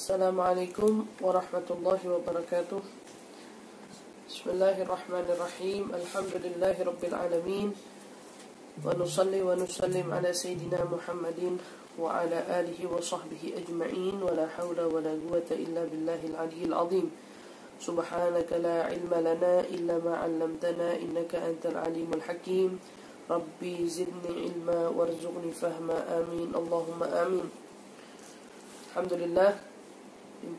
السلام عليكم ورحمة الله وبركاته. بسم الله الرحمن الرحيم. الحمد لله رب العالمين. ونصلي ونسلم على سيدنا محمد وعلى آله وصحبه أجمعين. ولا حول ولا قوة إلا بالله العلي العظيم. سبحانك لا علم لنا إلا ما علمتنا إنك أنت العليم الحكيم. ربي زدني علما وارزقني فهما. آمين. اللهم آمين. Alhamdulillah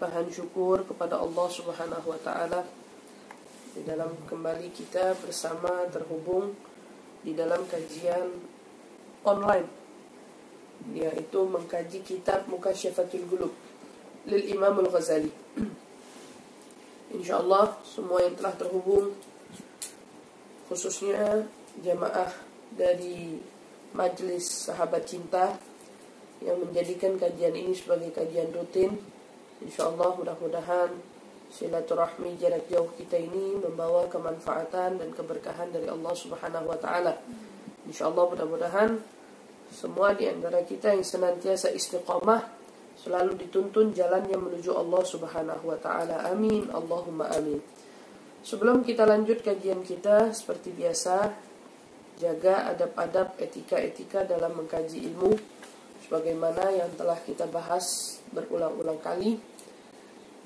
limpahan syukur kepada Allah Subhanahu wa taala di dalam kembali kita bersama terhubung di dalam kajian online yaitu mengkaji kitab Mukasyafatul Gulub lil Imam Al-Ghazali. Insyaallah semua yang telah terhubung khususnya jamaah dari Majelis Sahabat Cinta yang menjadikan kajian ini sebagai kajian rutin. Insya Allah mudah-mudahan silaturahmi jarak jauh kita ini membawa kemanfaatan dan keberkahan dari Allah Subhanahu wa taala. Insya Allah mudah-mudahan semua di antara kita yang senantiasa istiqamah selalu dituntun jalannya menuju Allah Subhanahu wa taala. Amin. Allahumma amin. Sebelum kita lanjut kajian kita seperti biasa jaga adab-adab etika-etika dalam mengkaji ilmu sebagaimana yang telah kita bahas berulang-ulang kali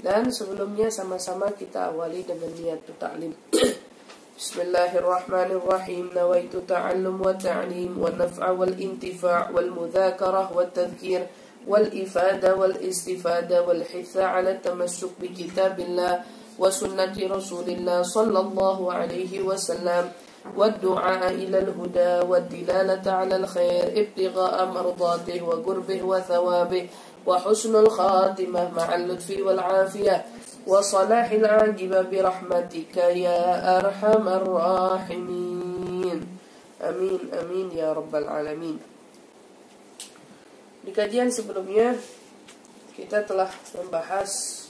dan sebelumnya sama-sama kita awali dengan niat ta'lim Bismillahirrahmanirrahim nawaitu ta'allum wa ta'lim wa naf'a wal intifa' wal mudhakarah wa tadhkir wal ifada wal istifada wal hitha ala tamassuk bi kitabillah wa sunnati rasulillah sallallahu alaihi wasallam والدعاء إلى الهدى والدلالة على الخير ابتغاء مرضاته وقربه وثوابه وحسن الخاتمة مع اللطف والعافية وصلاح العاجبة برحمتك يا أرحم الراحمين Amin, amin ya rabbal alamin. Di kajian sebelumnya kita telah membahas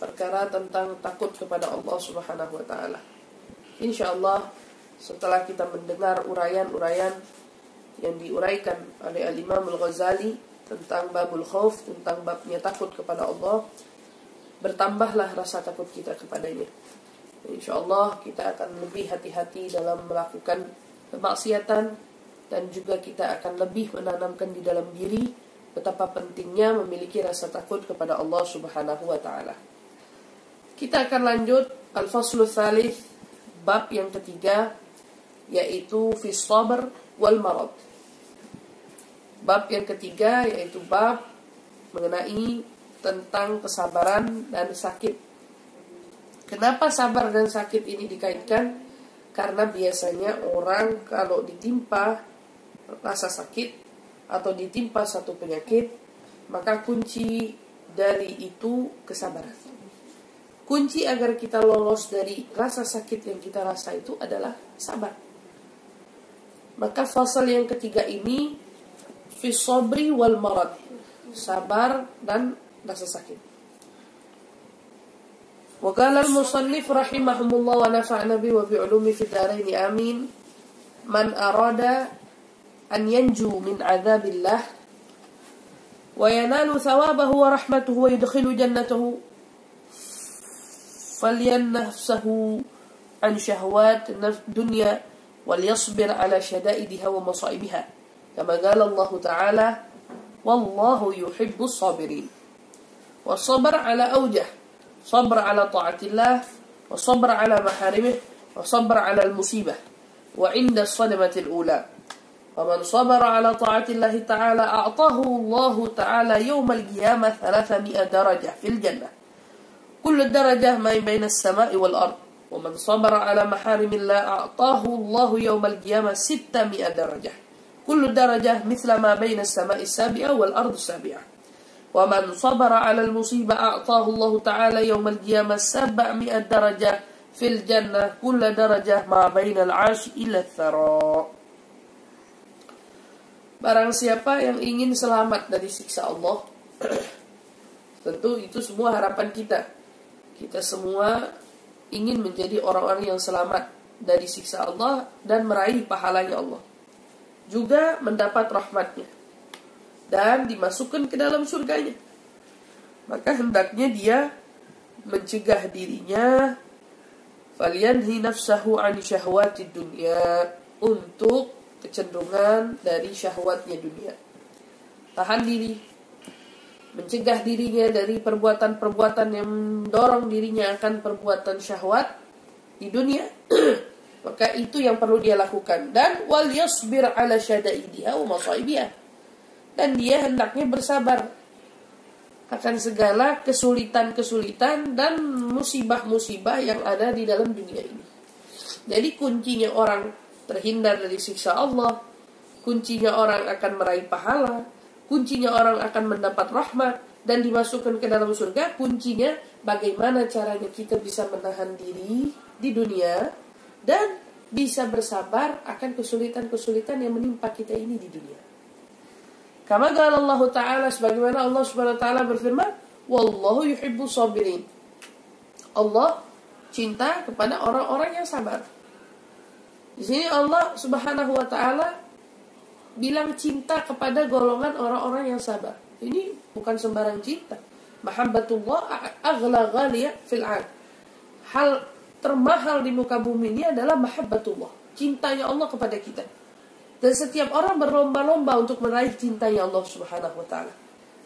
perkara tentang takut kepada Allah Subhanahu wa taala. Insyaallah setelah kita mendengar uraian-uraian yang diuraikan oleh Al-Imam Al-Ghazali tentang babul khauf, tentang babnya takut kepada Allah, bertambahlah rasa takut kita kepadanya. Insya Allah kita akan lebih hati-hati dalam melakukan kemaksiatan dan juga kita akan lebih menanamkan di dalam diri betapa pentingnya memiliki rasa takut kepada Allah Subhanahu wa taala. Kita akan lanjut al-faslu tsalits bab yang ketiga yaitu fi sabr wal marad. Bab yang ketiga yaitu bab mengenai tentang kesabaran dan sakit. Kenapa sabar dan sakit ini dikaitkan? Karena biasanya orang kalau ditimpa rasa sakit atau ditimpa satu penyakit, maka kunci dari itu kesabaran. Kunci agar kita lolos dari rasa sakit yang kita rasa itu adalah sabar. Maka fasal yang ketiga ini في الصبر والمرض. صبر sabar dan rasa sakit وقال المصنف رحمهم الله ونفعنا به وبعلومه في الدارين آمين. من أراد أن ينجو من عذاب الله وينال ثوابه ورحمته ويدخل جنته فلين نفسه عن شهوات الدنيا وليصبر على شدائدها ومصائبها. كما قال الله تعالى والله يحب الصابرين. والصبر على أوجه صبر على طاعة الله وصبر على محارمه وصبر على المصيبة وعند الصدمة الأولى. ومن صبر على طاعة الله تعالى أعطاه الله تعالى يوم القيامة ثلاثمائة درجة في الجنة. كل درجة ما بين السماء والأرض. ومن صبر على محارم الله أعطاه الله يوم القيامة ستمائة درجة. كل درجة مثل ما بين السماء السابعة والأرض السابعة ومن صبر على المصيبة أعطاه الله تعالى يوم القيامة سبعمائة درجة في الجنة كل درجة ما بين العرش إلى الثرى Barang siapa yang ingin selamat dari siksa Allah Tentu itu semua harapan kita Kita semua ingin menjadi orang-orang yang selamat dari siksa Allah dan meraih pahalanya Allah. Juga mendapat rahmatnya dan dimasukkan ke dalam surganya. maka hendaknya dia mencegah dirinya falyanhi nafsahu an syahwati dunia untuk kecenderungan dari syahwatnya dunia. Tahan diri, mencegah dirinya dari perbuatan-perbuatan yang mendorong dirinya akan perbuatan syahwat di dunia. Maka itu yang perlu dia lakukan dan wal yasbir ala syadaidiha wa masaibiha. Dan dia hendaknya bersabar akan segala kesulitan-kesulitan dan musibah-musibah yang ada di dalam dunia ini. Jadi kuncinya orang terhindar dari siksa Allah, kuncinya orang akan meraih pahala, kuncinya orang akan mendapat rahmat dan dimasukkan ke dalam surga, kuncinya bagaimana caranya kita bisa menahan diri di dunia dan bisa bersabar akan kesulitan-kesulitan yang menimpa kita ini di dunia. Kama Allah Ta'ala sebagaimana Allah Subhanahu wa taala berfirman, "Wallahu yuhibbu sabirin." Allah cinta kepada orang-orang yang sabar. Di sini Allah Subhanahu wa taala bilang cinta kepada golongan orang-orang yang sabar. Ini bukan sembarang cinta. Mahabbatullah aghla ghaliya fil Hal termahal di muka bumi ini adalah mahabbatullah. Cintanya Allah kepada kita. Dan setiap orang berlomba-lomba untuk meraih cintanya Allah Subhanahu wa taala.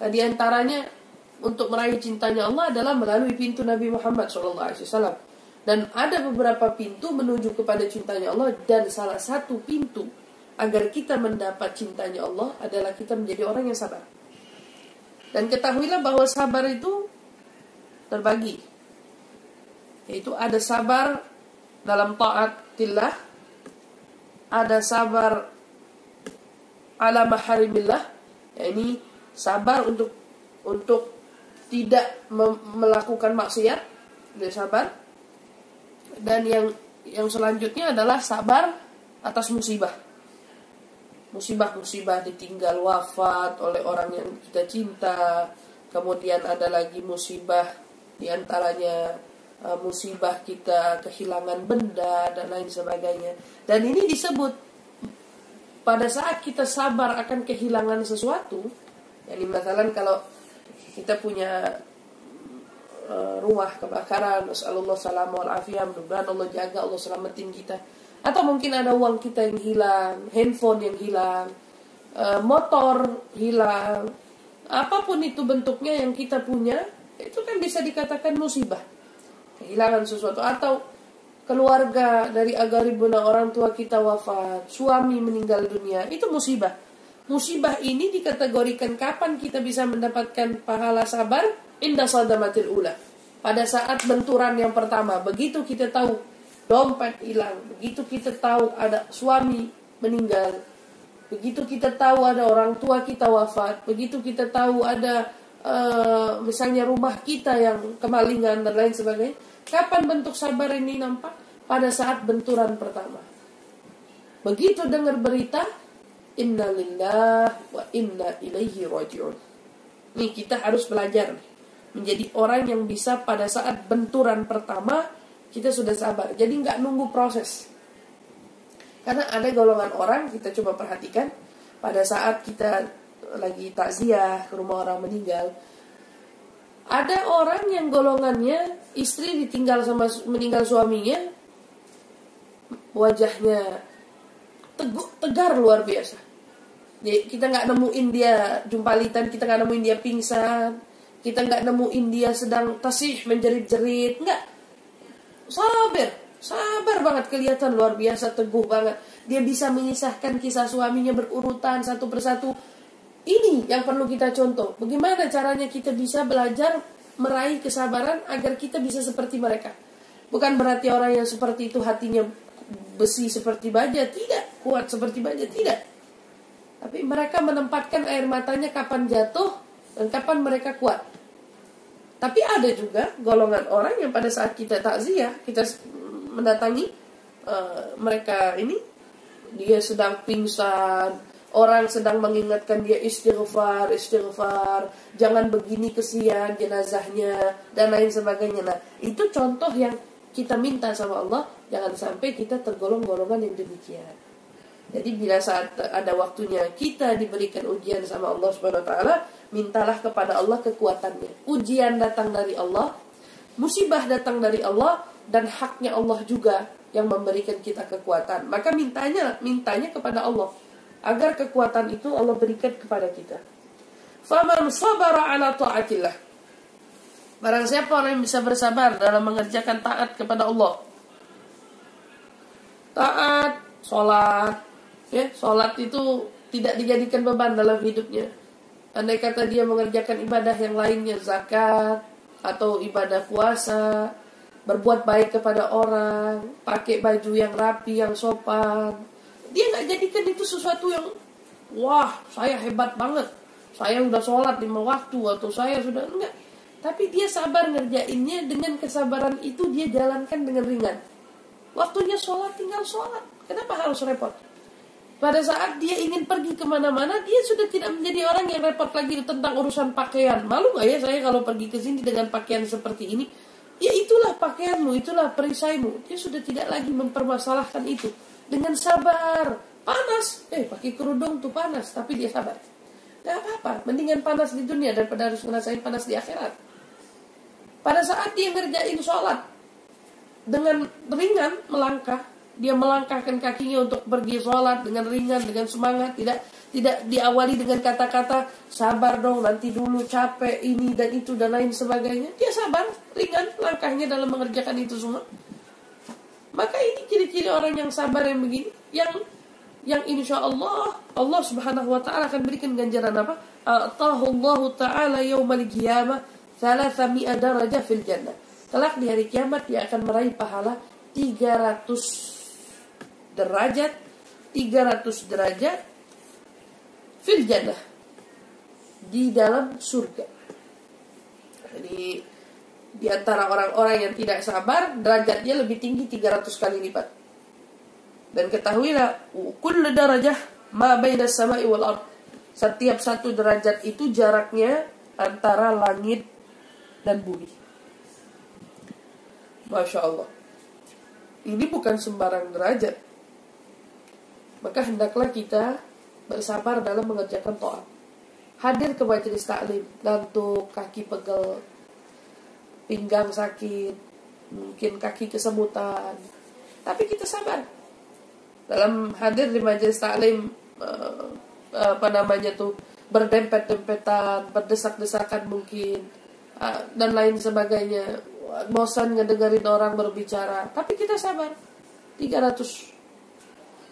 Nah, di antaranya untuk meraih cintanya Allah adalah melalui pintu Nabi Muhammad SAW. Dan ada beberapa pintu menuju kepada cintanya Allah dan salah satu pintu agar kita mendapat cintanya Allah adalah kita menjadi orang yang sabar. Dan ketahuilah bahwa sabar itu terbagi. Yaitu ada sabar dalam taatillah, ada sabar ala maharimillah, ini sabar untuk untuk tidak melakukan maksiat, dia sabar dan yang yang selanjutnya adalah sabar atas musibah. Musibah-musibah ditinggal wafat oleh orang yang kita cinta. Kemudian ada lagi musibah di antaranya uh, musibah kita kehilangan benda dan lain sebagainya. Dan ini disebut pada saat kita sabar akan kehilangan sesuatu. Yani misalnya kalau kita punya Eh, rumah kebakaran Allah salam wal afiyah mudah-mudahan Allah jaga Allah selamatin kita atau mungkin ada uang kita yang hilang handphone yang hilang uh, motor hilang apa pun itu bentuknya yang kita punya itu kan bisa dikatakan musibah kehilangan sesuatu atau keluarga dari agaribuna orang tua kita wafat suami meninggal dunia itu musibah musibah ini dikategorikan kapan kita bisa mendapatkan pahala sabar indah sadamatil ula. Pada saat benturan yang pertama, begitu kita tahu dompet hilang, begitu kita tahu ada suami meninggal, begitu kita tahu ada orang tua kita wafat, begitu kita tahu ada uh, misalnya rumah kita yang kemalingan dan lain sebagainya. Kapan bentuk sabar ini nampak? Pada saat benturan pertama. Begitu dengar berita, innalillah wa inna ilaihi rajiun. Nih kita harus belajar menjadi orang yang bisa pada saat benturan pertama kita sudah sabar. Jadi nggak nunggu proses. Karena ada golongan orang kita coba perhatikan pada saat kita lagi takziah ke rumah orang meninggal, ada orang yang golongannya istri ditinggal sama meninggal suaminya, wajahnya teguk, tegar luar biasa. Kita nggak nemuin dia jumpalitan, kita nggak nemuin dia pingsan, kita nggak nemuin dia sedang tasih menjerit-jerit, nggak. Sabar, sabar banget kelihatan luar biasa teguh banget. Dia bisa mengisahkan kisah suaminya berurutan satu persatu. Ini yang perlu kita contoh. Bagaimana caranya kita bisa belajar meraih kesabaran agar kita bisa seperti mereka. Bukan berarti orang yang seperti itu hatinya besi seperti baja, tidak. Kuat seperti baja, tidak. Tapi mereka menempatkan air matanya kapan jatuh dan kapan mereka kuat. Tapi ada juga golongan orang yang pada saat kita takziah, kita mendatangi uh, mereka ini, dia sedang pingsan, orang sedang mengingatkan dia istighfar, istighfar, jangan begini kesian jenazahnya dan lain sebagainya. Nah, itu contoh yang kita minta sama Allah, jangan sampai kita tergolong golongan yang demikian. Jadi bila saat ada waktunya kita diberikan ujian sama Allah Subhanahu wa taala, mintalah kepada Allah kekuatannya. Ujian datang dari Allah, musibah datang dari Allah dan haknya Allah juga yang memberikan kita kekuatan. Maka mintanya mintanya kepada Allah agar kekuatan itu Allah berikan kepada kita. Faman sabara ala taatillah. Barang siapa orang yang bisa bersabar dalam mengerjakan taat kepada Allah. Taat, sholat, Ya, sholat itu tidak dijadikan beban dalam hidupnya. Andai kata dia mengerjakan ibadah yang lainnya, zakat atau ibadah puasa, berbuat baik kepada orang, pakai baju yang rapi, yang sopan, dia nggak jadikan itu sesuatu yang wah saya hebat banget, saya udah sholat lima waktu atau saya sudah enggak. Tapi dia sabar ngerjainnya dengan kesabaran itu dia jalankan dengan ringan. Waktunya sholat tinggal sholat. Kenapa harus repot? Pada saat dia ingin pergi ke mana-mana, dia sudah tidak menjadi orang yang repot lagi tentang urusan pakaian. Malu nggak ya saya kalau pergi ke sini dengan pakaian seperti ini? Ya itulah pakaianmu, itulah perisaimu. Dia sudah tidak lagi mempermasalahkan itu. Dengan sabar. Panas. Eh, pakai kerudung tuh panas, tapi dia sabar. Gak apa-apa, mendingan panas di dunia daripada harus ngerasain panas di akhirat. Pada saat dia ngerjain sholat, dengan ringan melangkah, dia melangkahkan kakinya untuk pergi sholat dengan ringan, dengan semangat, tidak tidak diawali dengan kata-kata sabar dong, nanti dulu capek ini dan itu dan lain sebagainya. Dia sabar, ringan langkahnya dalam mengerjakan itu semua. Maka ini ciri-ciri orang yang sabar yang begini, yang yang insya Allah Allah Subhanahu Wa Taala akan berikan ganjaran apa? Atahullahu Taala yaumal qiyamah thalatha mi'a darajah fil jannah. Kelak di hari kiamat dia akan meraih pahala 300 derajat 300 derajat fil jannah di dalam surga. Jadi di antara orang-orang yang tidak sabar derajatnya lebih tinggi 300 kali lipat. Dan ketahuilah kullu darajah ma baina samai wal ard. Setiap satu derajat itu jaraknya antara langit dan bumi. Masya Allah. Ini bukan sembarang derajat maka hendaklah kita bersabar dalam mengerjakan to'at. Hadir ke majelis taklim, ngantuk, kaki pegel, pinggang sakit, mungkin kaki kesemutan. Tapi kita sabar. Dalam hadir di majelis taklim uh, apa namanya tuh berdempet-dempetan, berdesak-desakan mungkin uh, dan lain sebagainya. Bosan ngedengerin orang berbicara, tapi kita sabar. 300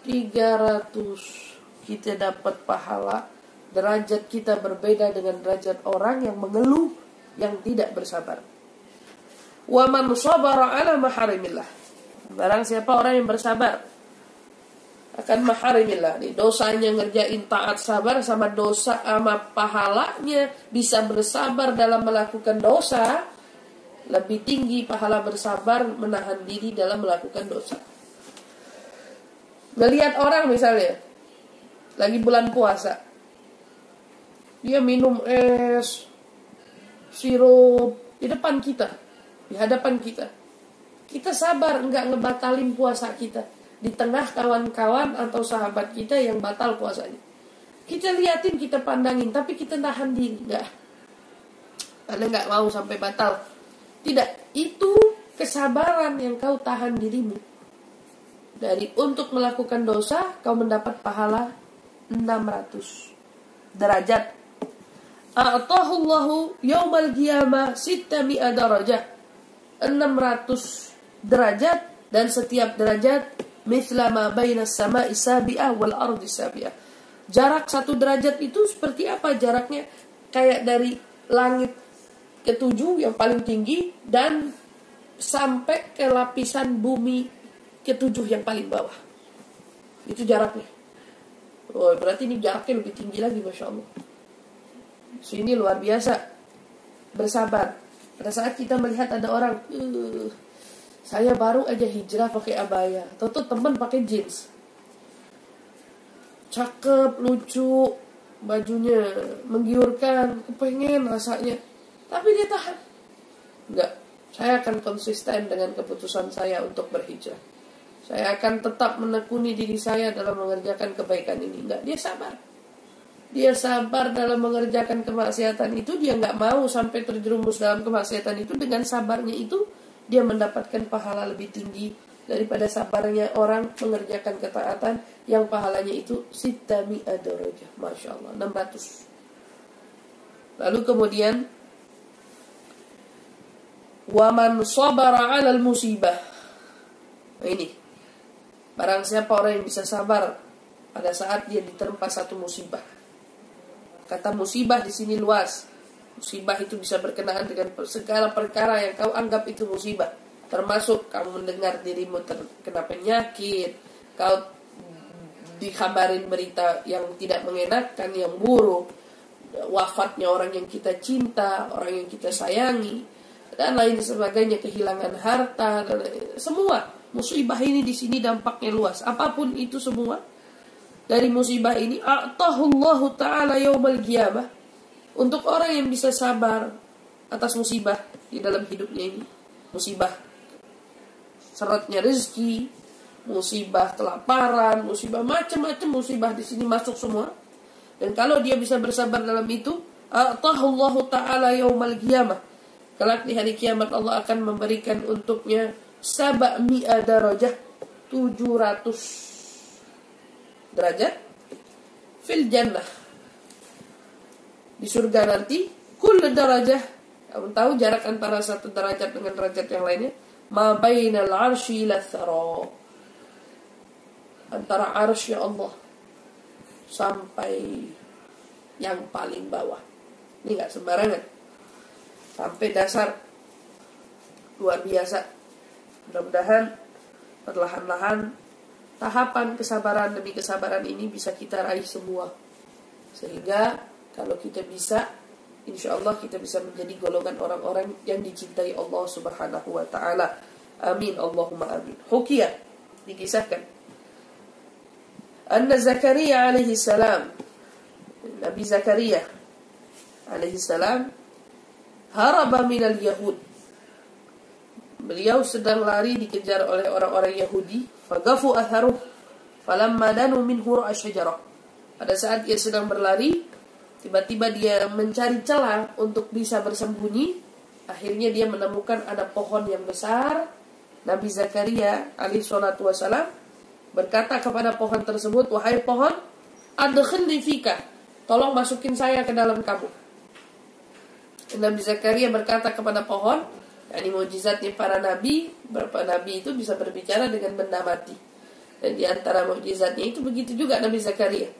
300 kita dapat pahala derajat kita berbeda dengan derajat orang yang mengeluh yang tidak bersabar wa man sabara ala maharimillah. Barang siapa orang yang bersabar akan maharimillah. Nih dosanya ngerjain taat sabar sama dosa sama pahalanya bisa bersabar dalam melakukan dosa lebih tinggi pahala bersabar menahan diri dalam melakukan dosa. Melihat orang misalnya lagi bulan puasa. Dia minum es, sirup di depan kita, di hadapan kita. Kita sabar enggak ngebatalin puasa kita di tengah kawan-kawan atau sahabat kita yang batal puasanya. Kita liatin, kita pandangin, tapi kita tahan diri, enggak. Karena enggak mau sampai batal. Tidak, itu kesabaran yang kau tahan dirimu dari untuk melakukan dosa kau mendapat pahala 600 derajat. A'tahullahu yaumal qiyamah sittami'a darajah. 600 derajat dan setiap derajat mithla ma baina sama'i sabi'ah wal ardi sabi'ah. Jarak satu derajat itu seperti apa jaraknya? Kayak dari langit ketujuh yang paling tinggi dan sampai ke lapisan bumi ketujuh yang paling bawah. Itu jaraknya. Oh, berarti ini jaraknya lebih tinggi lagi, Masya Allah. Sini luar biasa. Bersabar. Pada saat kita melihat ada orang, uh, saya baru aja hijrah pakai abaya. Toto teman pakai jeans. Cakep, lucu, bajunya menggiurkan, kepengen rasanya. Tapi dia tahan. Enggak, saya akan konsisten dengan keputusan saya untuk berhijrah. Saya akan tetap menekuni diri saya dalam mengerjakan kebaikan ini. Enggak, dia sabar. Dia sabar dalam mengerjakan kemaksiatan itu. Dia nggak mau sampai terjerumus dalam kemaksiatan itu. Dengan sabarnya itu, dia mendapatkan pahala lebih tinggi daripada sabarnya orang mengerjakan ketaatan yang pahalanya itu sitami adoroja. Masya Allah, 600. Lalu kemudian Waman sabara alal musibah. Nah, ini. Barang siapa orang yang bisa sabar pada saat dia diterpa satu musibah. Kata musibah di sini luas. Musibah itu bisa berkenaan dengan segala perkara yang kau anggap itu musibah. Termasuk kamu mendengar dirimu terkena penyakit, kau dikabarin berita yang tidak mengenakan, yang buruk, wafatnya orang yang kita cinta, orang yang kita sayangi, dan lain sebagainya kehilangan harta dan semua musibah ini di sini dampaknya luas apa pun itu semua dari musibah ini atahullahu taala yaumal qiyamah. Untuk orang yang bisa sabar atas musibah di dalam hidupnya ini. Musibah seratnya rezeki musibah kelaparan musibah macam-macam musibah di sini masuk semua. Dan kalau dia bisa bersabar dalam itu atahullahu taala yaumal qiyamah. Kelak di hari kiamat Allah akan memberikan untuknya sabak mi'a darajah 700 derajat fil jannah. Di surga nanti kul darajah. Kamu tahu jarak antara satu derajat dengan derajat yang lainnya? Ma bainal arsy antara arsy Allah sampai yang paling bawah. Ini nggak sembarangan. Sampai dasar. Luar biasa. Mudah-mudahan perlahan-lahan tahapan kesabaran demi kesabaran ini bisa kita raih semua sehingga kalau kita bisa insya Allah kita bisa menjadi golongan orang-orang yang dicintai Allah Subhanahu wa taala. Amin Allahumma amin. Hukiyah dikisahkan Anna Zakaria alaihi salam Nabi Zakaria alaihi salam haraba minal yahud beliau sedang lari dikejar oleh orang-orang Yahudi. Fagafu atharuh. Falamma danu minhu syajarah pada saat dia sedang berlari tiba-tiba dia mencari celah untuk bisa bersembunyi. Akhirnya dia menemukan ada pohon yang besar. Nabi Zakaria alaihi salatu wasalam berkata kepada pohon tersebut wahai pohon adkhilni fika. Tolong masukin saya ke dalam kamu Nabi Zakaria berkata kepada pohon, ini mujizatnya para nabi, beberapa nabi itu bisa berbicara dengan benda mati. Dan di antara mujizatnya itu begitu juga Nabi Zakaria.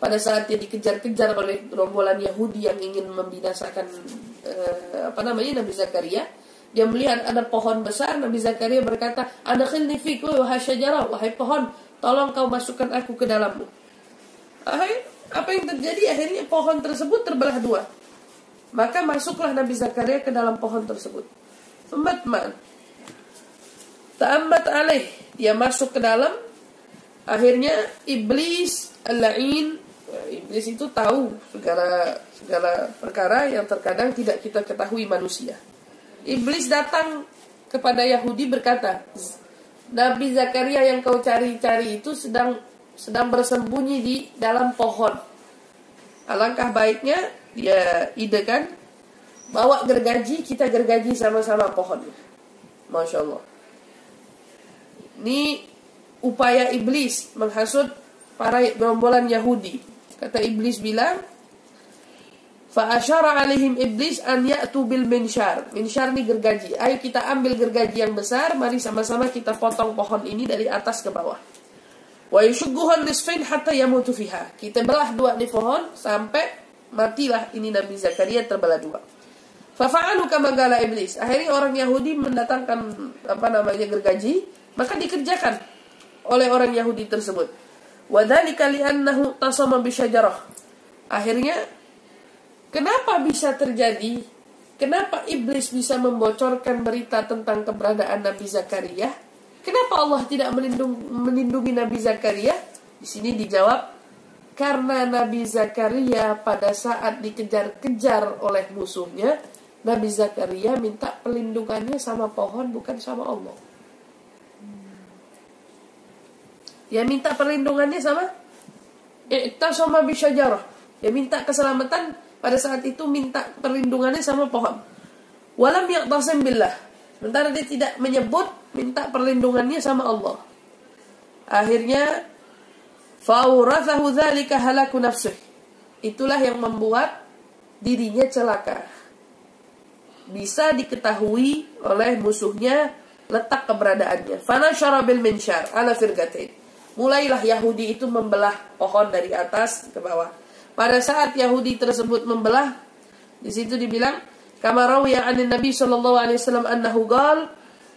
Pada saat dia dikejar-kejar oleh rombongan Yahudi yang ingin membinasakan eh, apa namanya Nabi Zakaria, dia melihat ada pohon besar, Nabi Zakaria berkata, "Ada khilnifik wahai syajarah, wahai pohon, tolong kau masukkan aku ke dalammu." apa yang terjadi? Akhirnya pohon tersebut terbelah dua. Maka masuklah Nabi Zakaria ke dalam pohon tersebut. Fatman. Ta'ammat alaih. Dia masuk ke dalam. Akhirnya iblis al-la'in. Iblis itu tahu segala segala perkara yang terkadang tidak kita ketahui manusia. Iblis datang kepada Yahudi berkata, Nabi Zakaria yang kau cari-cari itu sedang sedang bersembunyi di dalam pohon. Alangkah baiknya dia ide kan bawa gergaji kita gergaji sama-sama pohon masya Allah ini upaya iblis menghasut para gerombolan Yahudi kata iblis bilang Fa'asyara alaihim iblis an ya'tu bil minsyar. Minsyar ini gergaji. Ayo kita ambil gergaji yang besar, mari sama-sama kita potong pohon ini dari atas ke bawah. Wa yushugguhan nisfain hatta yamutu fiha. Kita belah dua nih pohon sampai matilah ini Nabi Zakaria terbelah dua. Fafa'alu kama gala iblis. Akhirnya orang Yahudi mendatangkan apa namanya gergaji, maka dikerjakan oleh orang Yahudi tersebut. Wadzalika li'annahu tasama bisyajarah. Akhirnya kenapa bisa terjadi? Kenapa iblis bisa membocorkan berita tentang keberadaan Nabi Zakaria? Kenapa Allah tidak melindungi, melindungi Nabi Zakaria? Di sini dijawab karena Nabi Zakaria pada saat dikejar-kejar oleh musuhnya, Nabi Zakaria minta pelindungannya sama pohon bukan sama Allah. Dia minta perlindungannya sama Iktasama bisyajarah. Dia minta keselamatan pada saat itu minta perlindungannya sama pohon. Walam yaqtasim billah. Sementara dia tidak menyebut minta perlindungannya sama Allah. Akhirnya faurathahu dzalika halaku nafsih. Itulah yang membuat dirinya celaka. Bisa diketahui oleh musuhnya letak keberadaannya. Fana syarabil minsyar ala firgatain. Mulailah Yahudi itu membelah pohon dari atas ke bawah. Pada saat Yahudi tersebut membelah, di situ dibilang, kama rawiya an Nabi sallallahu alaihi wasallam annahu qala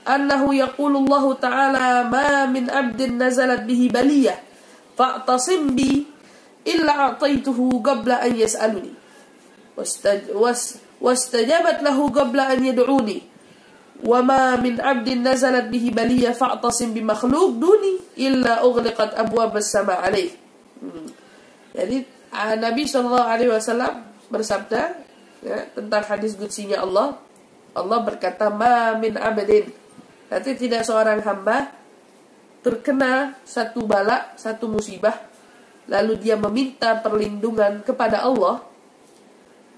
annahu yaqulu Allah ta'ala ma min 'abdin nazalat bihi baliyah fa'tasim bi illa a'taituhu qabla an yas'aluni wastajabat lahu an yad'uni wa ma min 'abdin nazalat bihi baliyah fa'tasim bi makhluq duni illa ughliqat abwab as-sama' alaih hmm. jadi Nabi Shallallahu alaihi wasallam bersabda ya, tentang hadis qudsinya Allah. Allah berkata ma min abadin Nanti tidak seorang hamba terkena satu bala, satu musibah, lalu dia meminta perlindungan kepada Allah,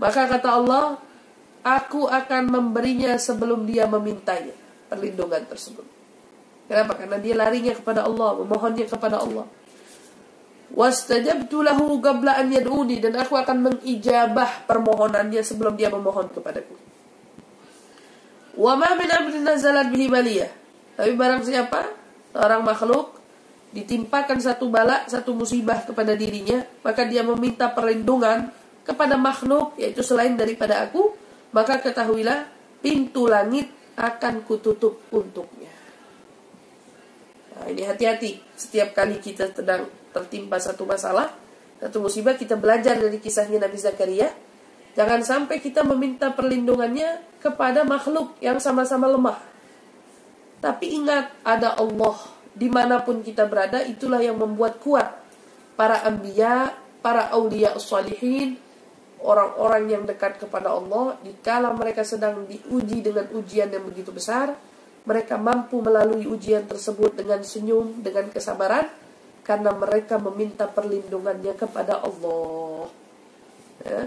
maka kata Allah, aku akan memberinya sebelum dia memintanya perlindungan tersebut. Kenapa? Karena dia larinya kepada Allah, memohonnya kepada Allah. Wastajabtu lahu qabla an yad'uni dan aku akan mengijabah permohonannya sebelum dia memohon kepadaku. Wa ma min amrin nazalat bihi baliyah. Tapi barang siapa orang makhluk ditimpakan satu bala, satu musibah kepada dirinya, maka dia meminta perlindungan kepada makhluk yaitu selain daripada aku, maka ketahuilah pintu langit akan kututup untuknya. Nah, ini hati-hati setiap kali kita sedang tertimpa satu masalah, satu musibah kita belajar dari kisahnya Nabi Zakaria Jangan sampai kita meminta perlindungannya kepada makhluk yang sama-sama lemah. Tapi ingat, ada Allah. Di mana pun kita berada, itulah yang membuat kuat. Para ambiya, para awliya salihin, orang-orang yang dekat kepada Allah, dikala mereka sedang diuji dengan ujian yang begitu besar, mereka mampu melalui ujian tersebut dengan senyum, dengan kesabaran, karena mereka meminta perlindungannya kepada Allah. Ya.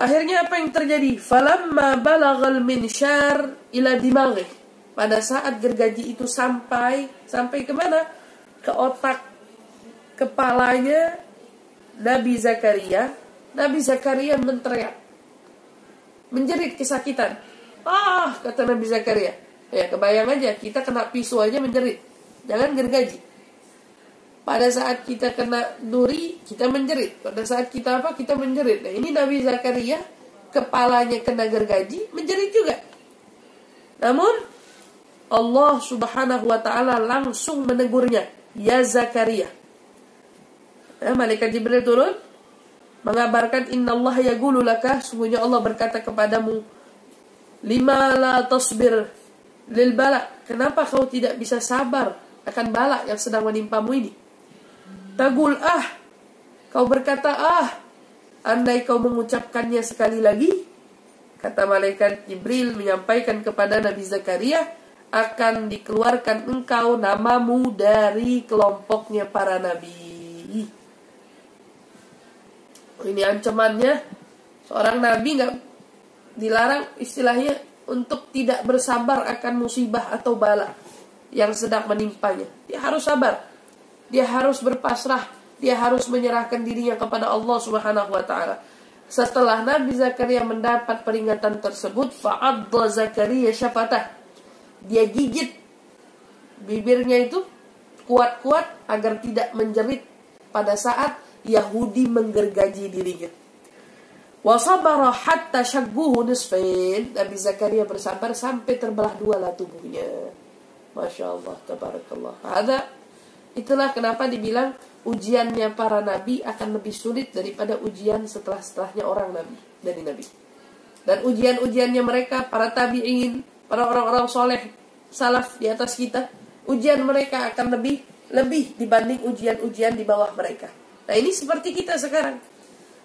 Akhirnya apa yang terjadi? Falamma balagal minsyar ila dimaghi. Pada saat gergaji itu sampai sampai ke mana? Ke otak kepalanya Nabi Zakaria. Nabi Zakaria menteriak. Menjerit kesakitan. Ah, kata Nabi Zakaria. Ya, kebayang aja kita kena pisau aja menjerit. Jangan gergaji. Pada saat kita kena duri, kita menjerit. Pada saat kita apa, kita menjerit. Nah, ini Nabi Zakaria, kepalanya kena gergaji, menjerit juga. Namun, Allah subhanahu wa ta'ala langsung menegurnya. Ya Zakaria. Nah, Malaikat Jibril turun, mengabarkan Inna Allah yagulu laka, sungguhnya Allah berkata kepadamu, Lima la tasbir lil bala. Kenapa kau tidak bisa sabar akan bala yang sedang menimpamu ini? Tagul ah. Kau berkata ah. Andai kau mengucapkannya sekali lagi. Kata malaikat Jibril menyampaikan kepada Nabi Zakaria. Akan dikeluarkan engkau namamu dari kelompoknya para nabi. Oh, ini ancamannya. Seorang nabi nggak dilarang istilahnya untuk tidak bersabar akan musibah atau bala yang sedang menimpanya. Dia harus sabar dia harus berpasrah, dia harus menyerahkan dirinya kepada Allah Subhanahu wa taala. Setelah Nabi Zakaria mendapat peringatan tersebut, fa'adda Zakaria syafatah. Dia gigit bibirnya itu kuat-kuat agar tidak menjerit pada saat Yahudi menggergaji dirinya. Wasabara hatta syagguhu nisfain. Nabi Zakaria bersabar sampai terbelah dua lah tubuhnya. Masya Allah, tabarakallah. Ada Itulah kenapa dibilang ujiannya para nabi akan lebih sulit daripada ujian setelah-setelahnya orang nabi dari nabi. Dan ujian-ujiannya mereka para tabi'in, para orang-orang soleh salaf di atas kita, ujian mereka akan lebih lebih dibanding ujian-ujian di bawah mereka. Nah ini seperti kita sekarang.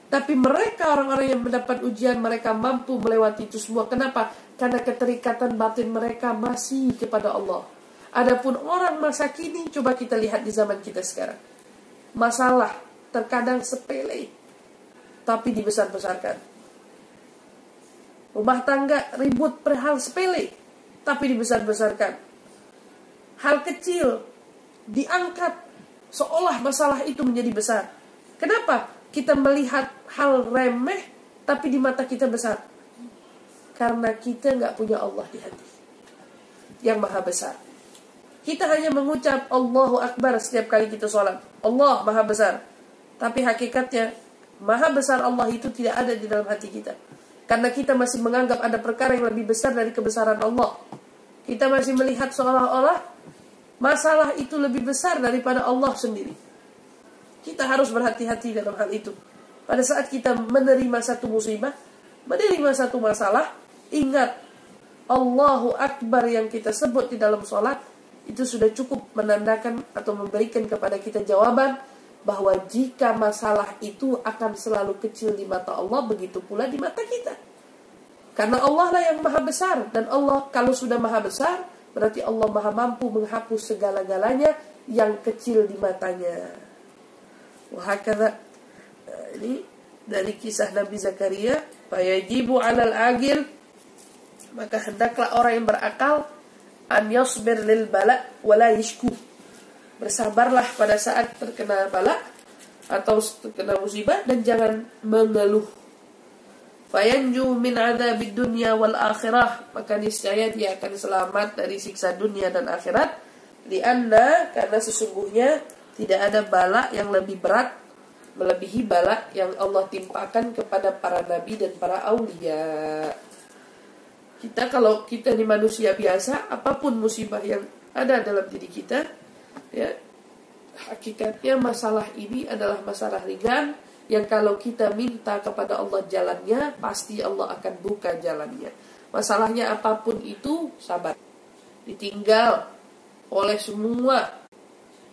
Tapi mereka orang-orang yang mendapat ujian mereka mampu melewati itu semua. Kenapa? Karena keterikatan batin mereka masih kepada Allah Adapun orang masa kini, coba kita lihat di zaman kita sekarang. Masalah terkadang sepele, tapi dibesar-besarkan. Rumah tangga ribut perhal sepele, tapi dibesar-besarkan. Hal kecil diangkat seolah masalah itu menjadi besar. Kenapa? Kita melihat hal remeh, tapi di mata kita besar. Karena kita nggak punya Allah di hati yang maha besar. Kita hanya mengucap Allahu Akbar setiap kali kita sholat. Allah maha besar. Tapi hakikatnya, maha besar Allah itu tidak ada di dalam hati kita. Karena kita masih menganggap ada perkara yang lebih besar dari kebesaran Allah. Kita masih melihat seolah-olah masalah itu lebih besar daripada Allah sendiri. Kita harus berhati-hati dalam hal itu. Pada saat kita menerima satu musibah, menerima satu masalah, ingat Allahu Akbar yang kita sebut di dalam sholat itu sudah cukup menandakan atau memberikan kepada kita jawaban bahwa jika masalah itu akan selalu kecil di mata Allah, begitu pula di mata kita. Karena Allah lah yang maha besar dan Allah kalau sudah maha besar berarti Allah maha mampu menghapus segala-galanya yang kecil di matanya. Wahakala ini dari kisah Nabi Zakaria, fayajibu alal agil maka hendaklah orang yang berakal an yasbir lil bala wala yishku. Bersabarlah pada saat terkena bala atau terkena musibah dan jangan mengeluh. Fayanju min adzabid dunya wal akhirah, maka niscaya dia akan selamat dari siksa dunia dan akhirat. Di anda karena sesungguhnya tidak ada bala yang lebih berat melebihi bala yang Allah timpakan kepada para nabi dan para aulia. Kita kalau kita di manusia biasa, apa pun musibah yang ada dalam diri kita, ya hakikatnya masalah ini adalah masalah ringan yang kalau kita minta kepada Allah jalannya, pasti Allah akan buka jalannya. Masalahnya apa pun itu sabar. Ditinggal oleh semua,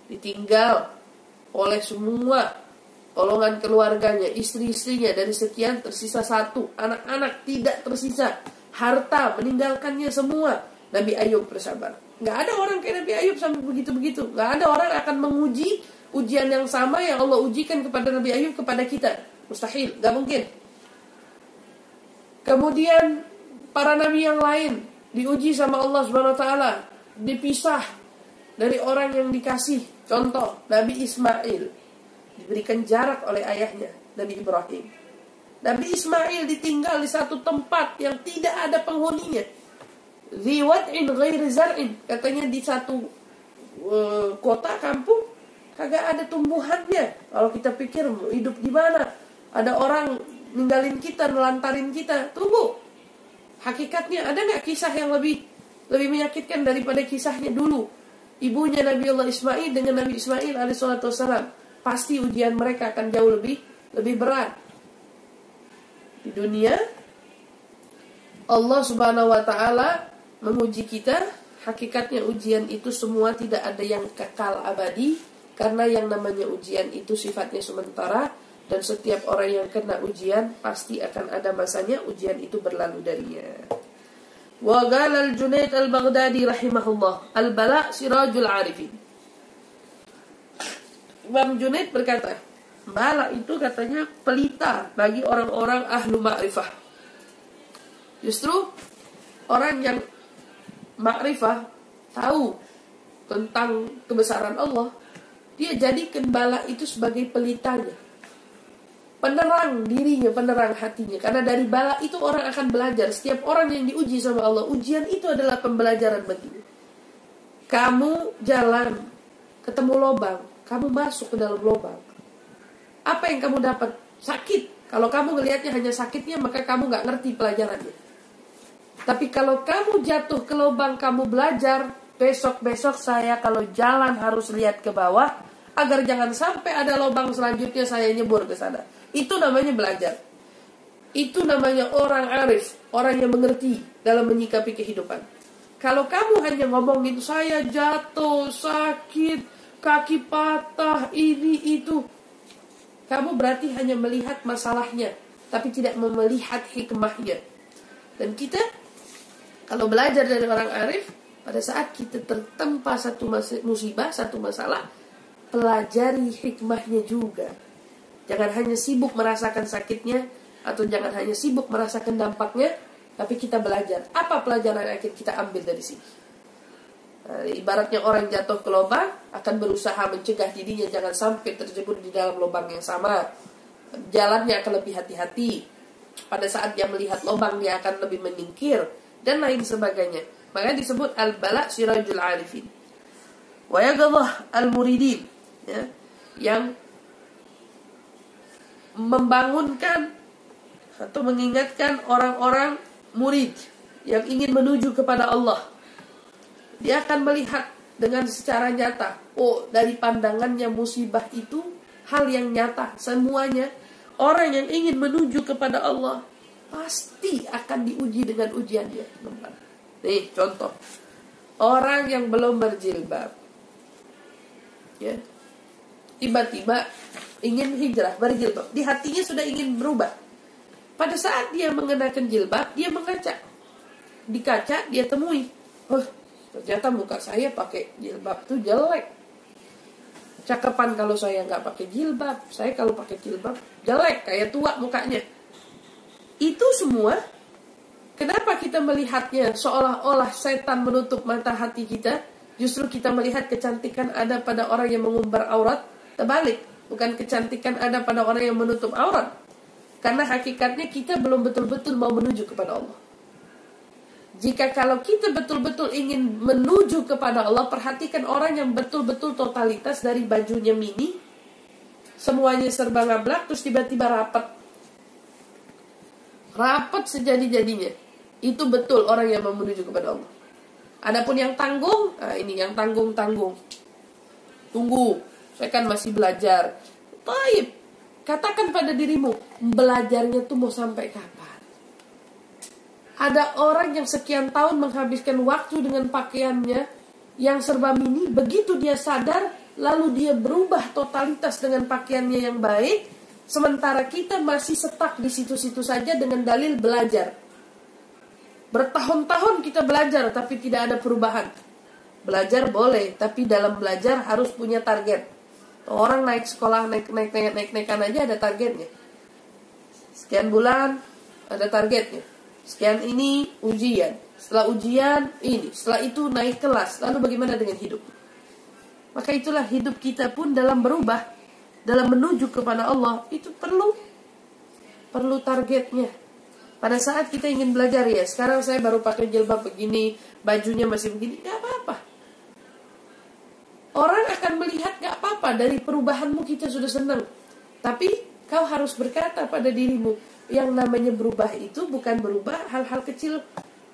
ditinggal oleh semua golongan keluarganya, istri-istrinya dari sekian tersisa satu, anak-anak tidak tersisa harta, meninggalkannya semua. Nabi Ayub bersabar. Nggak ada orang kayak Nabi Ayub sampai begitu-begitu. Nggak ada orang akan menguji ujian yang sama yang Allah ujikan kepada Nabi Ayub kepada kita. Mustahil, nggak mungkin. Kemudian para nabi yang lain diuji sama Allah Subhanahu wa taala, dipisah dari orang yang dikasih. Contoh, Nabi Ismail diberikan jarak oleh ayahnya, Nabi Ibrahim. Nabi Ismail ditinggal di satu tempat yang tidak ada penghuninya. Ziwat'in ghairi zar'in. Katanya di satu uh, kota kampung kagak ada tumbuhannya. Kalau kita pikir hidup gimana? Ada orang ninggalin kita, nelantarin kita. Tunggu. Hakikatnya ada nggak kisah yang lebih lebih menyakitkan daripada kisahnya dulu? Ibunya Nabi Allah Ismail dengan Nabi Ismail alaihissalam. Pasti ujian mereka akan jauh lebih lebih berat di dunia Allah Subhanahu wa taala menguji kita hakikatnya ujian itu semua tidak ada yang kekal abadi karena yang namanya ujian itu sifatnya sementara dan setiap orang yang kena ujian pasti akan ada masanya ujian itu berlalu darinya. Wa qala al-Junaid al-Baghdadi rahimahullah, al-bala sirajul arifin. Imam Junaid berkata, Bala itu katanya pelita bagi orang-orang ahlu ma'rifah. Justru orang yang ma'rifah tahu tentang kebesaran Allah, dia jadikan bala itu sebagai pelitanya. Penerang dirinya, penerang hatinya. Karena dari bala itu orang akan belajar. Setiap orang yang diuji sama Allah, ujian itu adalah pembelajaran baginya. Kamu jalan, ketemu lubang, kamu masuk ke dalam lubang apa yang kamu dapat? Sakit. Kalau kamu ngelihatnya hanya sakitnya, maka kamu nggak ngerti pelajarannya. Tapi kalau kamu jatuh ke lubang, kamu belajar, besok-besok saya kalau jalan harus lihat ke bawah, agar jangan sampai ada lubang selanjutnya saya nyebur ke sana. Itu namanya belajar. Itu namanya orang arif, orang yang mengerti dalam menyikapi kehidupan. Kalau kamu hanya ngomongin saya jatuh, sakit, kaki patah, ini itu, kamu berarti hanya melihat masalahnya, tapi tidak melihat hikmahnya. Dan kita kalau belajar dari orang arif, Pada saat kita tertempa satu musibah, satu masalah, pelajari hikmahnya juga. Jangan hanya sibuk merasakan sakitnya, atau jangan hanya sibuk merasakan dampaknya, tapi kita belajar. Apa pelajaran yang akan kita ambil dari sini? Nah, ibaratnya orang jatuh ke lubang akan berusaha mencegah dirinya jangan sampai terjebur di dalam lubang yang sama. Jalannya akan lebih hati-hati. Pada saat dia melihat lubang dia akan lebih menyingkir dan lain sebagainya. Maka disebut al-bala sirajul arifin. Wa al-muridin ya, yang membangunkan atau mengingatkan orang-orang murid yang ingin menuju kepada Allah. Dia akan melihat dengan secara nyata, oh dari pandangannya musibah itu hal yang nyata semuanya. Orang yang ingin menuju kepada Allah pasti akan diuji dengan ujiannya. Nih contoh. Orang yang belum berjilbab. Ya. Tiba-tiba ingin hijrah berjilbab. Di hatinya sudah ingin berubah. Pada saat dia mengenakan jilbab Dia mengaca Di kaca dia temui Oh ternyata muka saya pakai jilbab itu jelek. Cakapan kalau saya nggak pakai jilbab Saya kalau pakai jilbab jelek Kayak tua mukanya. Itu semua Kenapa kita melihatnya seolah-olah setan menutup mata hati kita? Justru kita melihat kecantikan ada pada orang yang mengumbar aurat. Terbalik, bukan kecantikan ada pada orang yang menutup aurat. Karena hakikatnya kita belum betul-betul mau menuju kepada Allah. Jika kalau kita betul-betul ingin menuju kepada Allah, perhatikan orang yang betul-betul totalitas dari bajunya mini, semuanya serba ngablak, terus tiba-tiba rapat. Rapat sejadi-jadinya itu betul orang yang mau menuju kepada Allah. Adapun yang tanggung, nah ini yang tanggung-tanggung. Tunggu, saya kan masih belajar. Taib, katakan pada dirimu, belajarnya tuh mau sampai kapan? Ada orang yang sekian tahun menghabiskan waktu dengan pakaiannya yang serba mini, begitu dia sadar, lalu dia berubah totalitas dengan pakaiannya yang baik, sementara kita masih setak di situ-situ saja dengan dalil belajar. Bertahun-tahun kita belajar tapi tidak ada perubahan. Belajar boleh, tapi dalam belajar harus punya target. Orang naik sekolah naik naik naik naik naikan aja ada targetnya. Sekian bulan ada targetnya. Sekian ini ujian. Setelah ujian ini, setelah itu naik kelas. Lalu bagaimana dengan hidup? Maka itulah hidup kita pun dalam berubah, dalam menuju kepada Allah itu perlu perlu targetnya pada saat kita ingin belajar ya, sekarang saya baru pakai jilbab begini, bajunya masih begini, gak apa-apa. Orang akan melihat gak apa-apa dari perubahanmu kita sudah senang. Tapi kau harus berkata pada dirimu, yang namanya berubah itu bukan berubah hal-hal kecil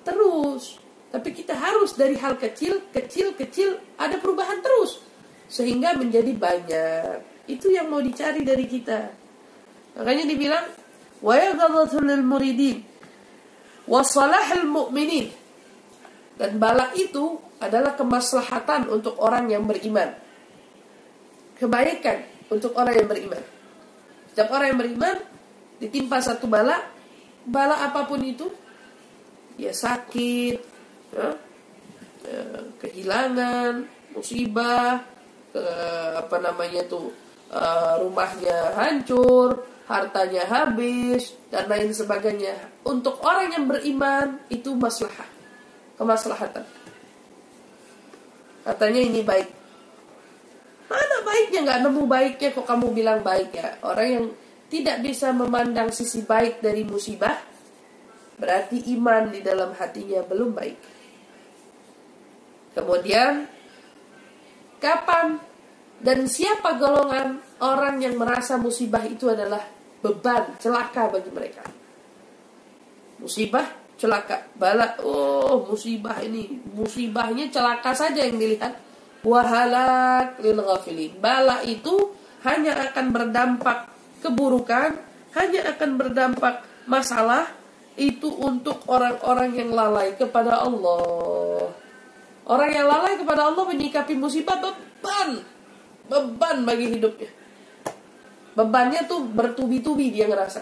terus. Tapi kita harus dari hal kecil, kecil, kecil, ada perubahan terus. Sehingga menjadi banyak. Itu yang mau dicari dari kita. Makanya dibilang, ويغضة للمريدين wasalahil mu'minin. Dan bala itu adalah kemaslahatan untuk orang yang beriman. Kebaikan untuk orang yang beriman. Setiap orang yang beriman ditimpa satu bala bala apa pun itu ya sakit ya, ya kehilangan musibah ke, apa namanya tuh eh, rumahnya hancur hartanya habis dan lain sebagainya. Untuk orang yang beriman itu maslahat, kemaslahatan. Katanya ini baik. Mana baiknya nggak nemu baiknya kok kamu bilang baik ya? Orang yang tidak bisa memandang sisi baik dari musibah berarti iman di dalam hatinya belum baik. Kemudian kapan dan siapa golongan orang yang merasa musibah itu adalah beban, celaka bagi mereka. Musibah, celaka, bala, oh musibah ini, musibahnya celaka saja yang dilihat. Wahalak lil ghafilin. Bala itu hanya akan berdampak keburukan, hanya akan berdampak masalah itu untuk orang-orang yang lalai kepada Allah. Orang yang lalai kepada Allah menyikapi musibah beban, beban bagi hidupnya. Bebannya tuh bertubi-tubi dia ngerasa.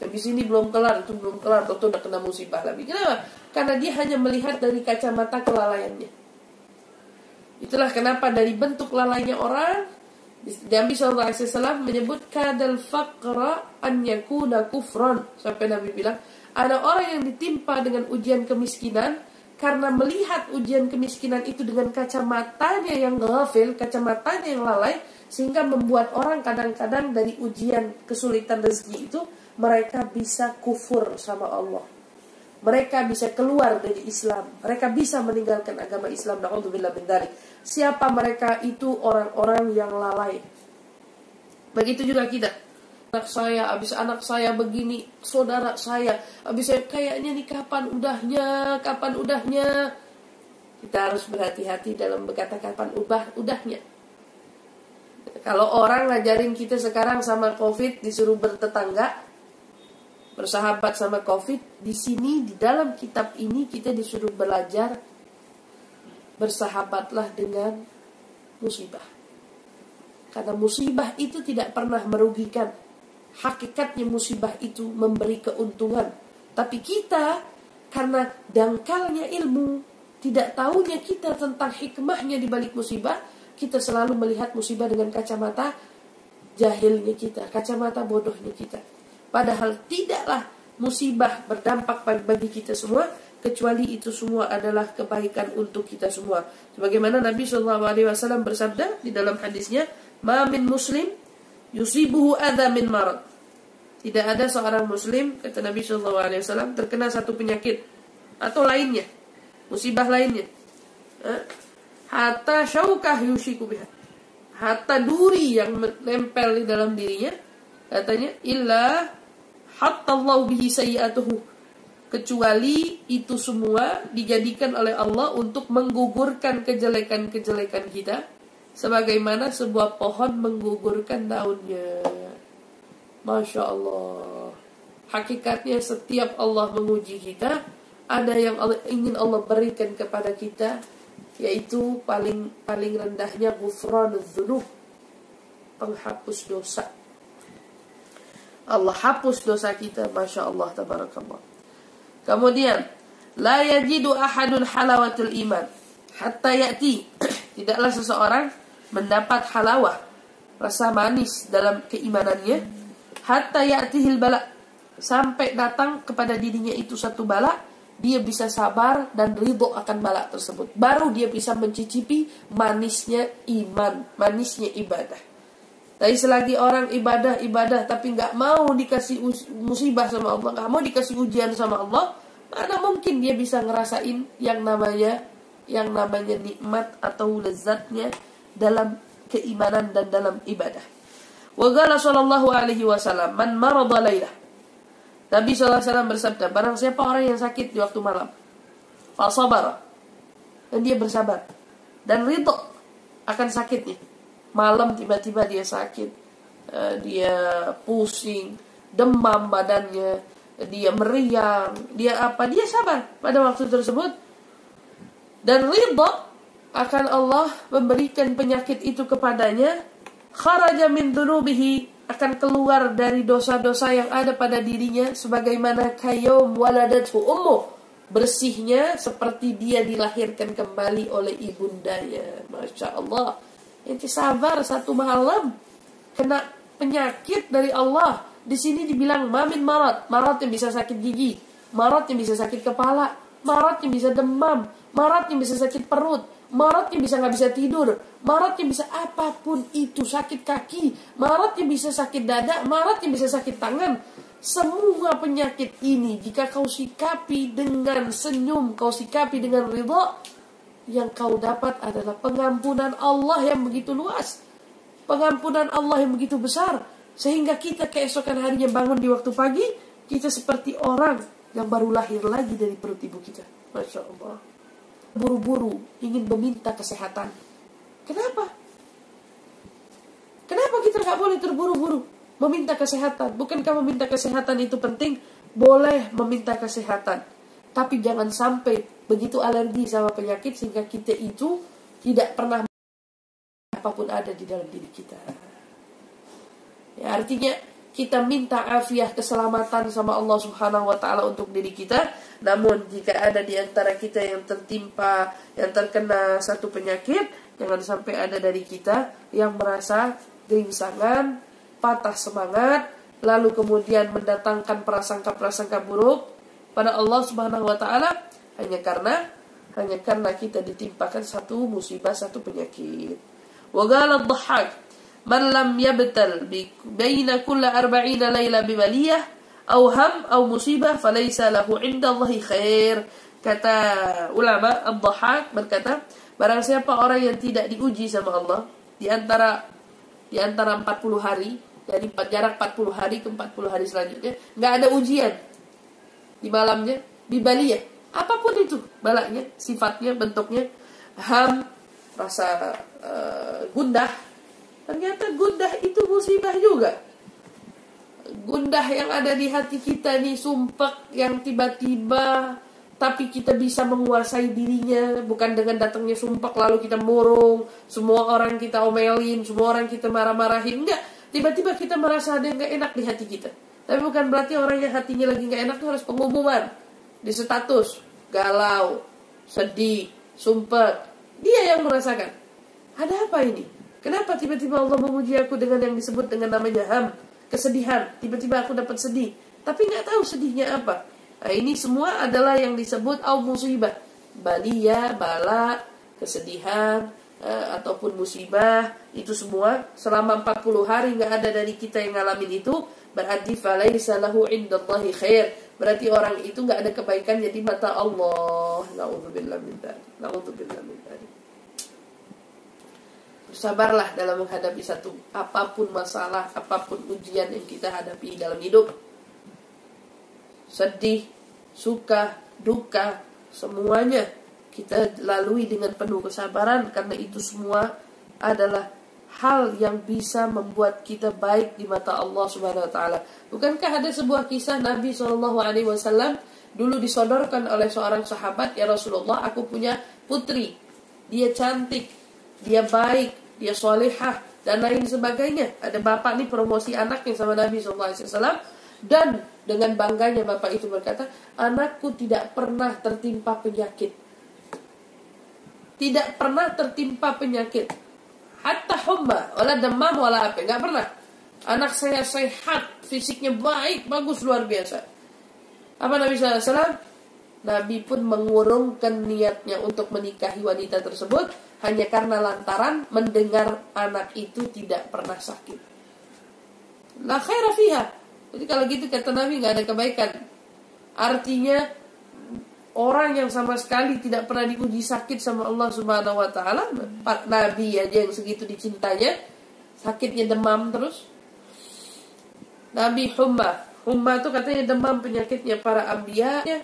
Habis ini belum kelar, itu belum kelar, tentu udah kena musibah lagi. Kenapa? karena dia hanya melihat dari kacamata kelalaiannya. Itulah kenapa dari bentuk lalainya orang Nabi SAW menyebut kadal faqra an yakuna kufron sampai Nabi bilang ada orang yang ditimpa dengan ujian kemiskinan karena melihat ujian kemiskinan itu dengan kacamatanya yang ghafil, kacamatanya yang lalai sehingga membuat orang kadang-kadang dari ujian kesulitan rezeki itu mereka bisa kufur sama Allah mereka bisa keluar dari Islam. Mereka bisa meninggalkan agama Islam. Na'udzubillah. Siapa mereka itu orang-orang yang lalai. Begitu juga kita. Anak saya, habis anak saya begini, saudara saya, habis saya kayaknya nih kapan udahnya, kapan udahnya. Kita harus berhati-hati dalam berkata kapan ubah udahnya. Kalau orang ngajarin kita sekarang sama COVID disuruh bertetangga, bersahabat sama COVID, di sini di dalam kitab ini kita disuruh belajar bersahabatlah dengan musibah. Karena musibah itu tidak pernah merugikan. Hakikatnya musibah itu memberi keuntungan. Tapi kita karena dangkalnya ilmu, tidak tahunya kita tentang hikmahnya di balik musibah, kita selalu melihat musibah dengan kacamata jahilnya kita, kacamata bodohnya kita. Padahal tidaklah musibah berdampak bagi kita semua kecuali itu semua adalah kebaikan untuk kita semua. Sebagaimana Nabi Shallallahu Alaihi Wasallam bersabda di dalam hadisnya, "Ma min muslim yusibuhu ada min marad." Tidak ada seorang muslim kata Nabi Shallallahu Alaihi Wasallam terkena satu penyakit atau lainnya, musibah lainnya. Hatta syaukah yushiku biha. Hatta duri yang menempel di dalam dirinya katanya illa hatta Allah bihi sayyatuhu kecuali itu semua dijadikan oleh Allah untuk menggugurkan kejelekan-kejelekan kita sebagaimana sebuah pohon menggugurkan daunnya. Masya Allah. Hakikatnya setiap Allah menguji kita, ada yang Allah, ingin Allah berikan kepada kita, yaitu paling paling rendahnya gufran dzunub, penghapus dosa. Allah hapus dosa kita Masya Allah tabarakallah. Kemudian La yajidu ahadun halawatul iman. Hatta ya'ti. Tidaklah seseorang mendapat halawah Rasa manis dalam keimanannya. Hatta ya'tihil bala. Sampai datang kepada dirinya itu satu bala Dia bisa sabar dan ridho akan bala tersebut Baru dia bisa mencicipi manisnya iman Manisnya ibadah tapi selagi orang ibadah ibadah tapi nggak mau dikasih musibah sama Allah, nggak mau dikasih ujian sama Allah, mana mungkin dia bisa ngerasain yang namanya yang namanya nikmat atau lezatnya dalam keimanan dan dalam ibadah. Wagala sallallahu alaihi wasallam man marada lailah. Nabi SAW bersabda, barang siapa orang yang sakit di waktu malam, fasabara, dan dia bersabar, dan ridho akan sakitnya, malam tiba-tiba dia sakit, uh, dia pusing, demam badannya, dia meriang, dia apa? Dia sabar pada waktu tersebut. Dan ridha akan Allah memberikan penyakit itu kepadanya. Kharaja min dunubihi akan keluar dari dosa-dosa yang ada pada dirinya sebagaimana kayum waladatu ummu bersihnya seperti dia dilahirkan kembali oleh ibundanya Masya Allah Ente sabar satu malam kena penyakit dari Allah. Di sini dibilang mamin marat, marat yang bisa sakit gigi, marat yang bisa sakit kepala, marat yang bisa demam, marat yang bisa sakit perut, marat yang bisa nggak bisa tidur, marat yang bisa apa pun itu sakit kaki, marat yang bisa sakit dada, marat yang bisa sakit tangan. Semua penyakit ini jika kau sikapi dengan senyum, kau sikapi dengan ridho, yang kau dapat adalah pengampunan Allah yang begitu luas. Pengampunan Allah yang begitu besar. Sehingga kita keesokan harinya bangun di waktu pagi, kita seperti orang yang baru lahir lagi dari perut ibu kita. Masya Allah. Buru-buru ingin meminta kesehatan. Kenapa? Kenapa kita nggak boleh terburu-buru meminta kesehatan? Bukankah meminta kesehatan itu penting? Boleh meminta kesehatan. Tapi jangan sampai begitu alergi sama penyakit sehingga kita itu tidak pernah apa pun ada di dalam diri kita. Ya, artinya kita minta afiah keselamatan sama Allah Subhanahu wa taala untuk diri kita. Namun jika ada di antara kita yang tertimpa, yang terkena satu penyakit, jangan sampai ada dari kita yang merasa geringsangan, patah semangat, lalu kemudian mendatangkan prasangka-prasangka buruk pada Allah Subhanahu wa taala hanya karena hanya karena kita ditimpakan satu musibah, satu penyakit. Wa dhahak man lam yabtal baina kulli arba'ina laila bibaliyah au ham au musibah falaysa lahu Allahi khair. Kata ulama Ad-Dhahhak berkata barang siapa orang yang tidak diuji sama Allah di antara di antara 40 hari dari jarak 40 hari ke 40 hari selanjutnya nggak ada ujian di malamnya bibaliyah apa pun itu balaknya sifatnya bentuknya ham rasa uh, gundah Ternyata gundah itu musibah juga. Gundah yang ada di hati kita nih sumpek yang tiba-tiba tapi kita bisa menguasai dirinya bukan dengan datangnya sumpek lalu kita murung semua orang kita omelin semua orang kita marah-marahin. Enggak tiba-tiba kita merasa ada yang gak enak di hati kita. Tapi bukan berarti orang yang hatinya lagi gak enak itu harus pengumuman. Di status galau sedih sumpek. Dia yang merasakan. Ada apa ini Kenapa tiba-tiba Allah memuji aku dengan yang disebut dengan namanya ham, kesedihan. Tiba-tiba aku dapat sedih, tapi nggak tahu sedihnya apa. Nah, ini semua adalah yang disebut au musibah. Balia, bala, kesedihan, eh, ataupun musibah, itu semua selama 40 hari nggak ada dari kita yang ngalamin itu, berarti falaisa lahu indallahi khair. Berarti orang itu nggak ada kebaikan jadi mata Allah. Nauzubillah min dzalik. Nauzubillah min dzalik. Sabarlah dalam menghadapi satu apa pun masalah, apa pun ujian yang kita hadapi dalam hidup. Sedih, suka, duka, semuanya kita lalui dengan penuh kesabaran karena itu semua adalah hal yang bisa membuat kita baik di mata Allah Subhanahu wa taala. Bukankah ada sebuah kisah Nabi Shallallahu alaihi wasallam dulu disodorkan oleh seorang sahabat, "Ya Rasulullah, aku punya putri. Dia cantik, dia baik, dia solehah dan lain sebagainya. Ada bapak nih promosi anaknya sama Nabi SAW dan dengan bangganya bapak itu berkata, anakku tidak pernah tertimpa penyakit. Tidak pernah tertimpa penyakit. Hatta humma, wala demam, wala apa. Enggak pernah. Anak saya sehat, fisiknya baik, bagus, luar biasa. Apa Nabi SAW? Nabi pun mengurungkan niatnya untuk menikahi wanita tersebut hanya karena lantaran mendengar anak itu tidak pernah sakit. La khaira fiha. Jadi kalau gitu kata Nabi nggak ada kebaikan. Artinya orang yang sama sekali tidak pernah diuji sakit sama Allah Subhanahu wa taala, Nabi aja yang segitu dicintanya, sakitnya demam terus. Nabi Humma, Humma itu katanya demam penyakitnya para ambiya, eh,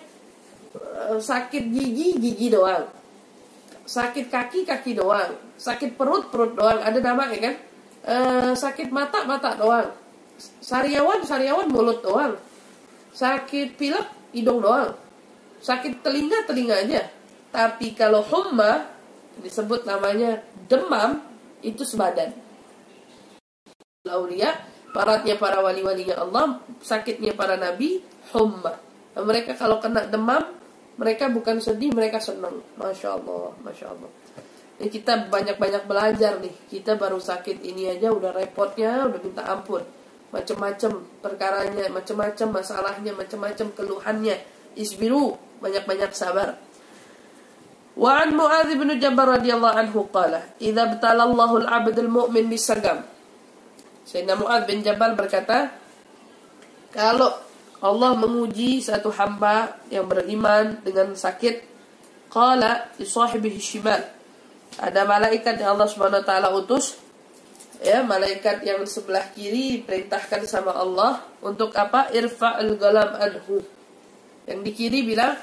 sakit gigi gigi doang sakit kaki kaki doang, sakit perut perut doang, ada nama ya kan? E, sakit mata mata doang, sariawan sariawan mulut doang, sakit pilek hidung doang, sakit telinga telinga aja. Tapi kalau humma disebut namanya demam itu sebadan. Laulia, paratnya para wali-walinya Allah, sakitnya para nabi, humma. mereka kalau kena demam mereka bukan sedih, mereka senang. Masya Allah, Masya Allah. Ini kita banyak-banyak belajar nih. Kita baru sakit ini aja udah repotnya, udah minta ampun. Macam-macam perkaranya, macam-macam masalahnya, macam-macam keluhannya. Isbiru, banyak-banyak sabar. Mu'adz bin Jabal radhiyallahu anhu qala, "Idza btala Allahu al-'abd al-mu'min bisagam." Sayyidina Mu'adz bin Jabal berkata, kalau Allah menguji satu hamba yang beriman dengan sakit. Qala li sahibihi shimal. Ada malaikat yang Allah Subhanahu wa taala utus. Ya malaikat yang sebelah kiri perintahkan sama Allah untuk apa? Irfa'ul galam anhu. Yang di kiri bilang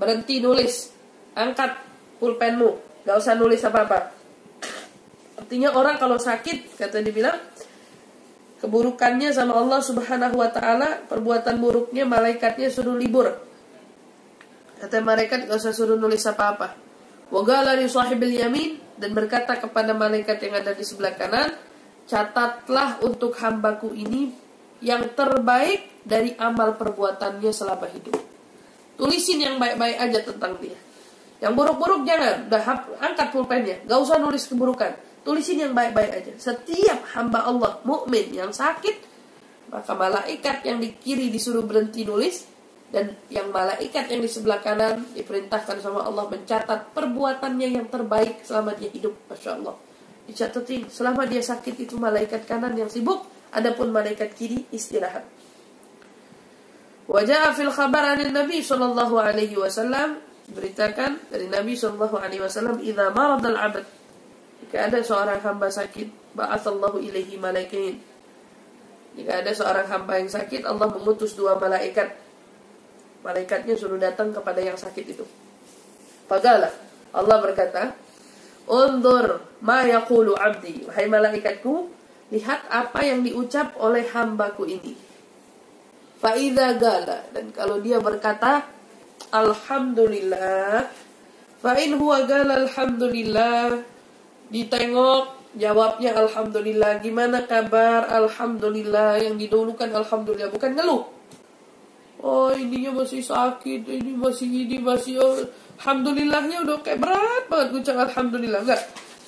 berhenti nulis. Angkat pulpenmu. Gak usah nulis apa-apa. Artinya orang kalau sakit kata dia bilang keburukannya sama Allah Subhanahu wa taala, perbuatan buruknya malaikatnya suruh libur. Kata malaikat gak usah suruh nulis apa-apa. Wagala li sahibil yamin dan berkata kepada malaikat yang ada di sebelah kanan, catatlah untuk hambaku ini yang terbaik dari amal perbuatannya selama hidup. Tulisin yang baik-baik aja tentang dia. Yang buruk-buruk jangan, udah angkat pulpennya, gak usah nulis keburukan. Tulisin yang baik-baik aja. Setiap hamba Allah mukmin yang sakit, maka malaikat yang di kiri disuruh berhenti nulis dan yang malaikat yang di sebelah kanan diperintahkan sama Allah mencatat perbuatannya yang terbaik selama dia hidup, masya Allah. Dicatatin selama dia sakit itu malaikat kanan yang sibuk, adapun malaikat kiri istirahat. Wajah fil khabar Nabi sallallahu alaihi wasallam beritakan dari Nabi sallallahu alaihi wasallam idza marad al abd jika ada seorang hamba sakit ba'atsallahu ilaihi malaikin jika ada seorang hamba yang sakit Allah mengutus dua malaikat malaikatnya suruh datang kepada yang sakit itu Pagalah Allah berkata Undur ma yaqulu abdi wahai malaikatku lihat apa yang diucap oleh hambaku ini Fa'idha gala. Dan kalau dia berkata, Alhamdulillah. Fa'in huwa gala Alhamdulillah. Ditengok, jawabnya Alhamdulillah. Gimana kabar? Alhamdulillah. Yang didulukan Alhamdulillah. Bukan ngeluh. Oh ininya masih sakit, ini masih ini masih oh, Alhamdulillahnya udah kayak berat banget ucap Alhamdulillah enggak.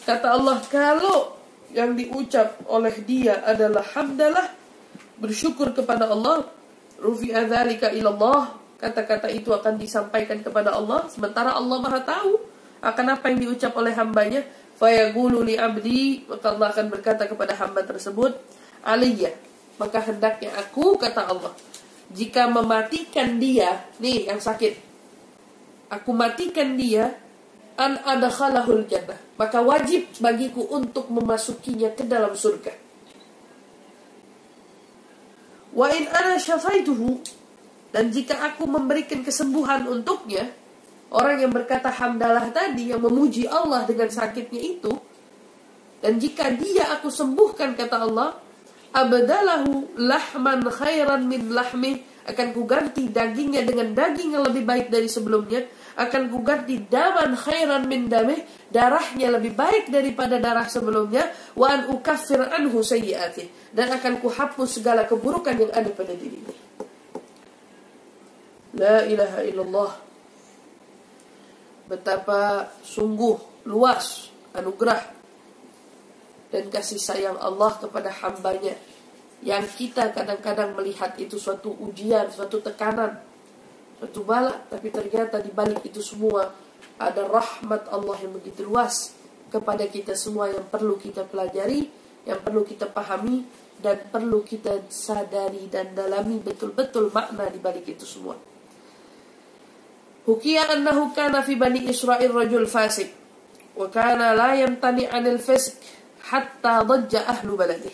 Kata Allah kalau yang diucap oleh dia adalah hamdalah bersyukur kepada Allah rufi'a dzalika ilallah kata-kata itu akan disampaikan kepada Allah sementara Allah Maha tahu akan apa yang diucap oleh hambanya fayaqulu li abdi maka Allah akan berkata kepada hamba tersebut aliyah maka hendaknya aku kata Allah jika mematikan dia nih yang sakit aku matikan dia an adkhalahul jannah maka wajib bagiku untuk memasukinya ke dalam surga. Wa in ana syafaituhu dan jika aku memberikan kesembuhan untuknya, orang yang berkata hamdalah tadi yang memuji Allah dengan sakitnya itu, dan jika dia aku sembuhkan kata Allah, abadalahu lahman khairan min lahmi akan kuganti dagingnya dengan daging yang lebih baik dari sebelumnya akan kuganti daman khairan min damih darahnya lebih baik daripada darah sebelumnya wa an ukaffir anhu sayyiati dan akan kuhapus segala keburukan yang ada pada dirinya. La ilaha illallah betapa sungguh luas anugerah dan kasih sayang Allah kepada hambanya yang kita kadang-kadang melihat itu suatu ujian, suatu tekanan, satu bala, tapi ternyata di balik itu semua ada rahmat Allah yang begitu luas kepada kita semua yang perlu kita pelajari, yang perlu kita pahami dan perlu kita sadari dan dalami betul-betul makna di balik itu semua. Hukiya annahu kana fi bani Israel rajul fasik wa kana la yamtani 'anil fisq hatta dajja ahlu baladih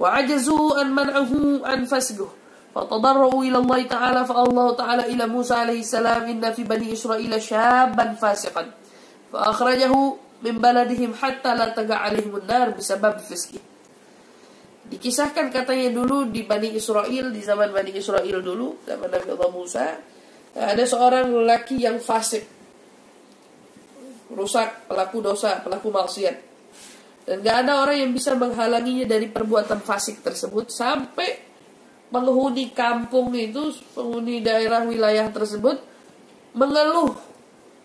wa ajazu an man'ahu an fasquh فتضرعوا إلى الله تعالى فالله تعالى إلى موسى عليه السلام إن في بني إسرائيل شابا فاسقا فأخرجه من بلدهم حتى لا تقع عليهم النار بسبب فسقه Dikisahkan katanya dulu di Bani Israel, di zaman Bani Israel dulu, zaman Nabi Allah Musa, ada seorang lelaki yang fasik. Rusak, pelaku dosa, pelaku maksiat. Dan gak ada orang yang bisa menghalanginya dari perbuatan fasik tersebut sampai penghuni kampung itu, penghuni daerah wilayah tersebut mengeluh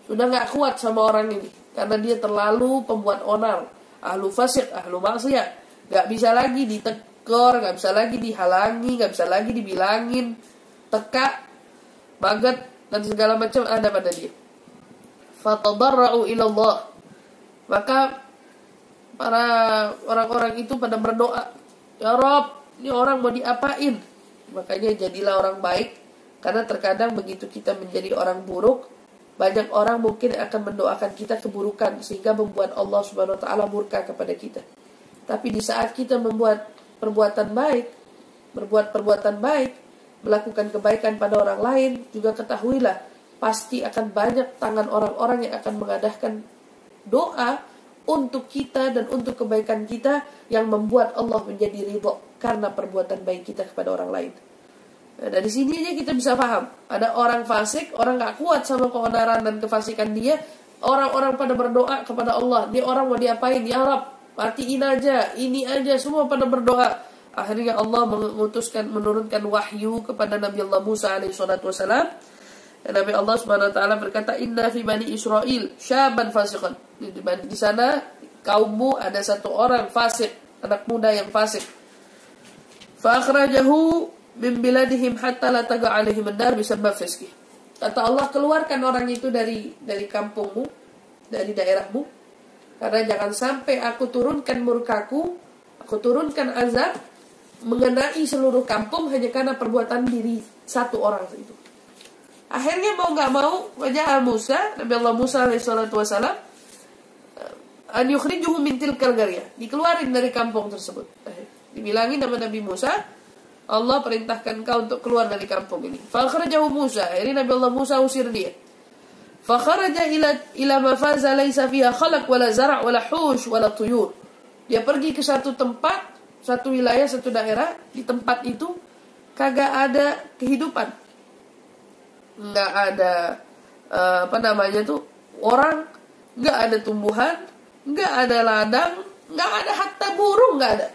sudah nggak kuat sama orang ini karena dia terlalu pembuat onar, ahlu fasik, ahlu maksiat, nggak bisa lagi ditekor, nggak bisa lagi dihalangi, nggak bisa lagi dibilangin, teka, baget dan segala macam ada pada dia. Fatadarra'u ilallah. Maka para orang-orang itu pada berdoa, Ya Rob, ini orang mau diapain? Makanya jadilah orang baik karena terkadang begitu kita menjadi orang buruk, banyak orang mungkin akan mendoakan kita keburukan sehingga membuat Allah Subhanahu wa taala murka kepada kita. Tapi di saat kita membuat perbuatan baik, berbuat perbuatan baik, melakukan kebaikan pada orang lain, juga ketahuilah pasti akan banyak tangan orang-orang yang akan mengadakan doa untuk kita dan untuk kebaikan kita yang membuat Allah menjadi ridho karena perbuatan baik kita kepada orang lain. Nah, dari sini aja kita bisa paham. Ada orang fasik, orang gak kuat sama keonaran dan kefasikan dia. Orang-orang pada berdoa kepada Allah. Dia orang mau diapain? Ya Rab, matiin aja, ini aja. Semua pada berdoa. Akhirnya Allah mengutuskan menurunkan wahyu kepada Nabi Allah Musa alaihi salatu wasalam. Dan Nabi Allah Subhanahu wa taala berkata, "Inna fi bani Israel syaban fasiqan." Di, sana kaummu ada satu orang fasik, anak muda yang fasik. Fa akhrajahu min biladihim hatta la taga alaihim an-nar bisabab fiski. Kata Allah, keluarkan orang itu dari dari kampungmu, dari daerahmu, karena jangan sampai aku turunkan murkaku, aku turunkan azab mengenai seluruh kampung hanya karena perbuatan diri satu orang itu. Akhirnya mau nggak mau, wajah Musa, Nabi Allah Musa alaihissalatu wassalam, an yukhrijuhu min tilkal Dikeluarin dari kampung tersebut. Dibilangin nama Nabi Musa, Allah perintahkan kau untuk keluar dari kampung ini. Fakhrajahu Musa. Ini Nabi Allah Musa usir dia. Fakharaja ila ila mafaza laisa fiha khalaq wala zara' wala hush wala tuyur. Dia pergi ke satu tempat, satu wilayah, satu daerah, di tempat itu kagak ada kehidupan. Enggak ada uh, apa namanya tuh orang, enggak ada tumbuhan, enggak ada ladang, enggak ada hatta burung enggak ada.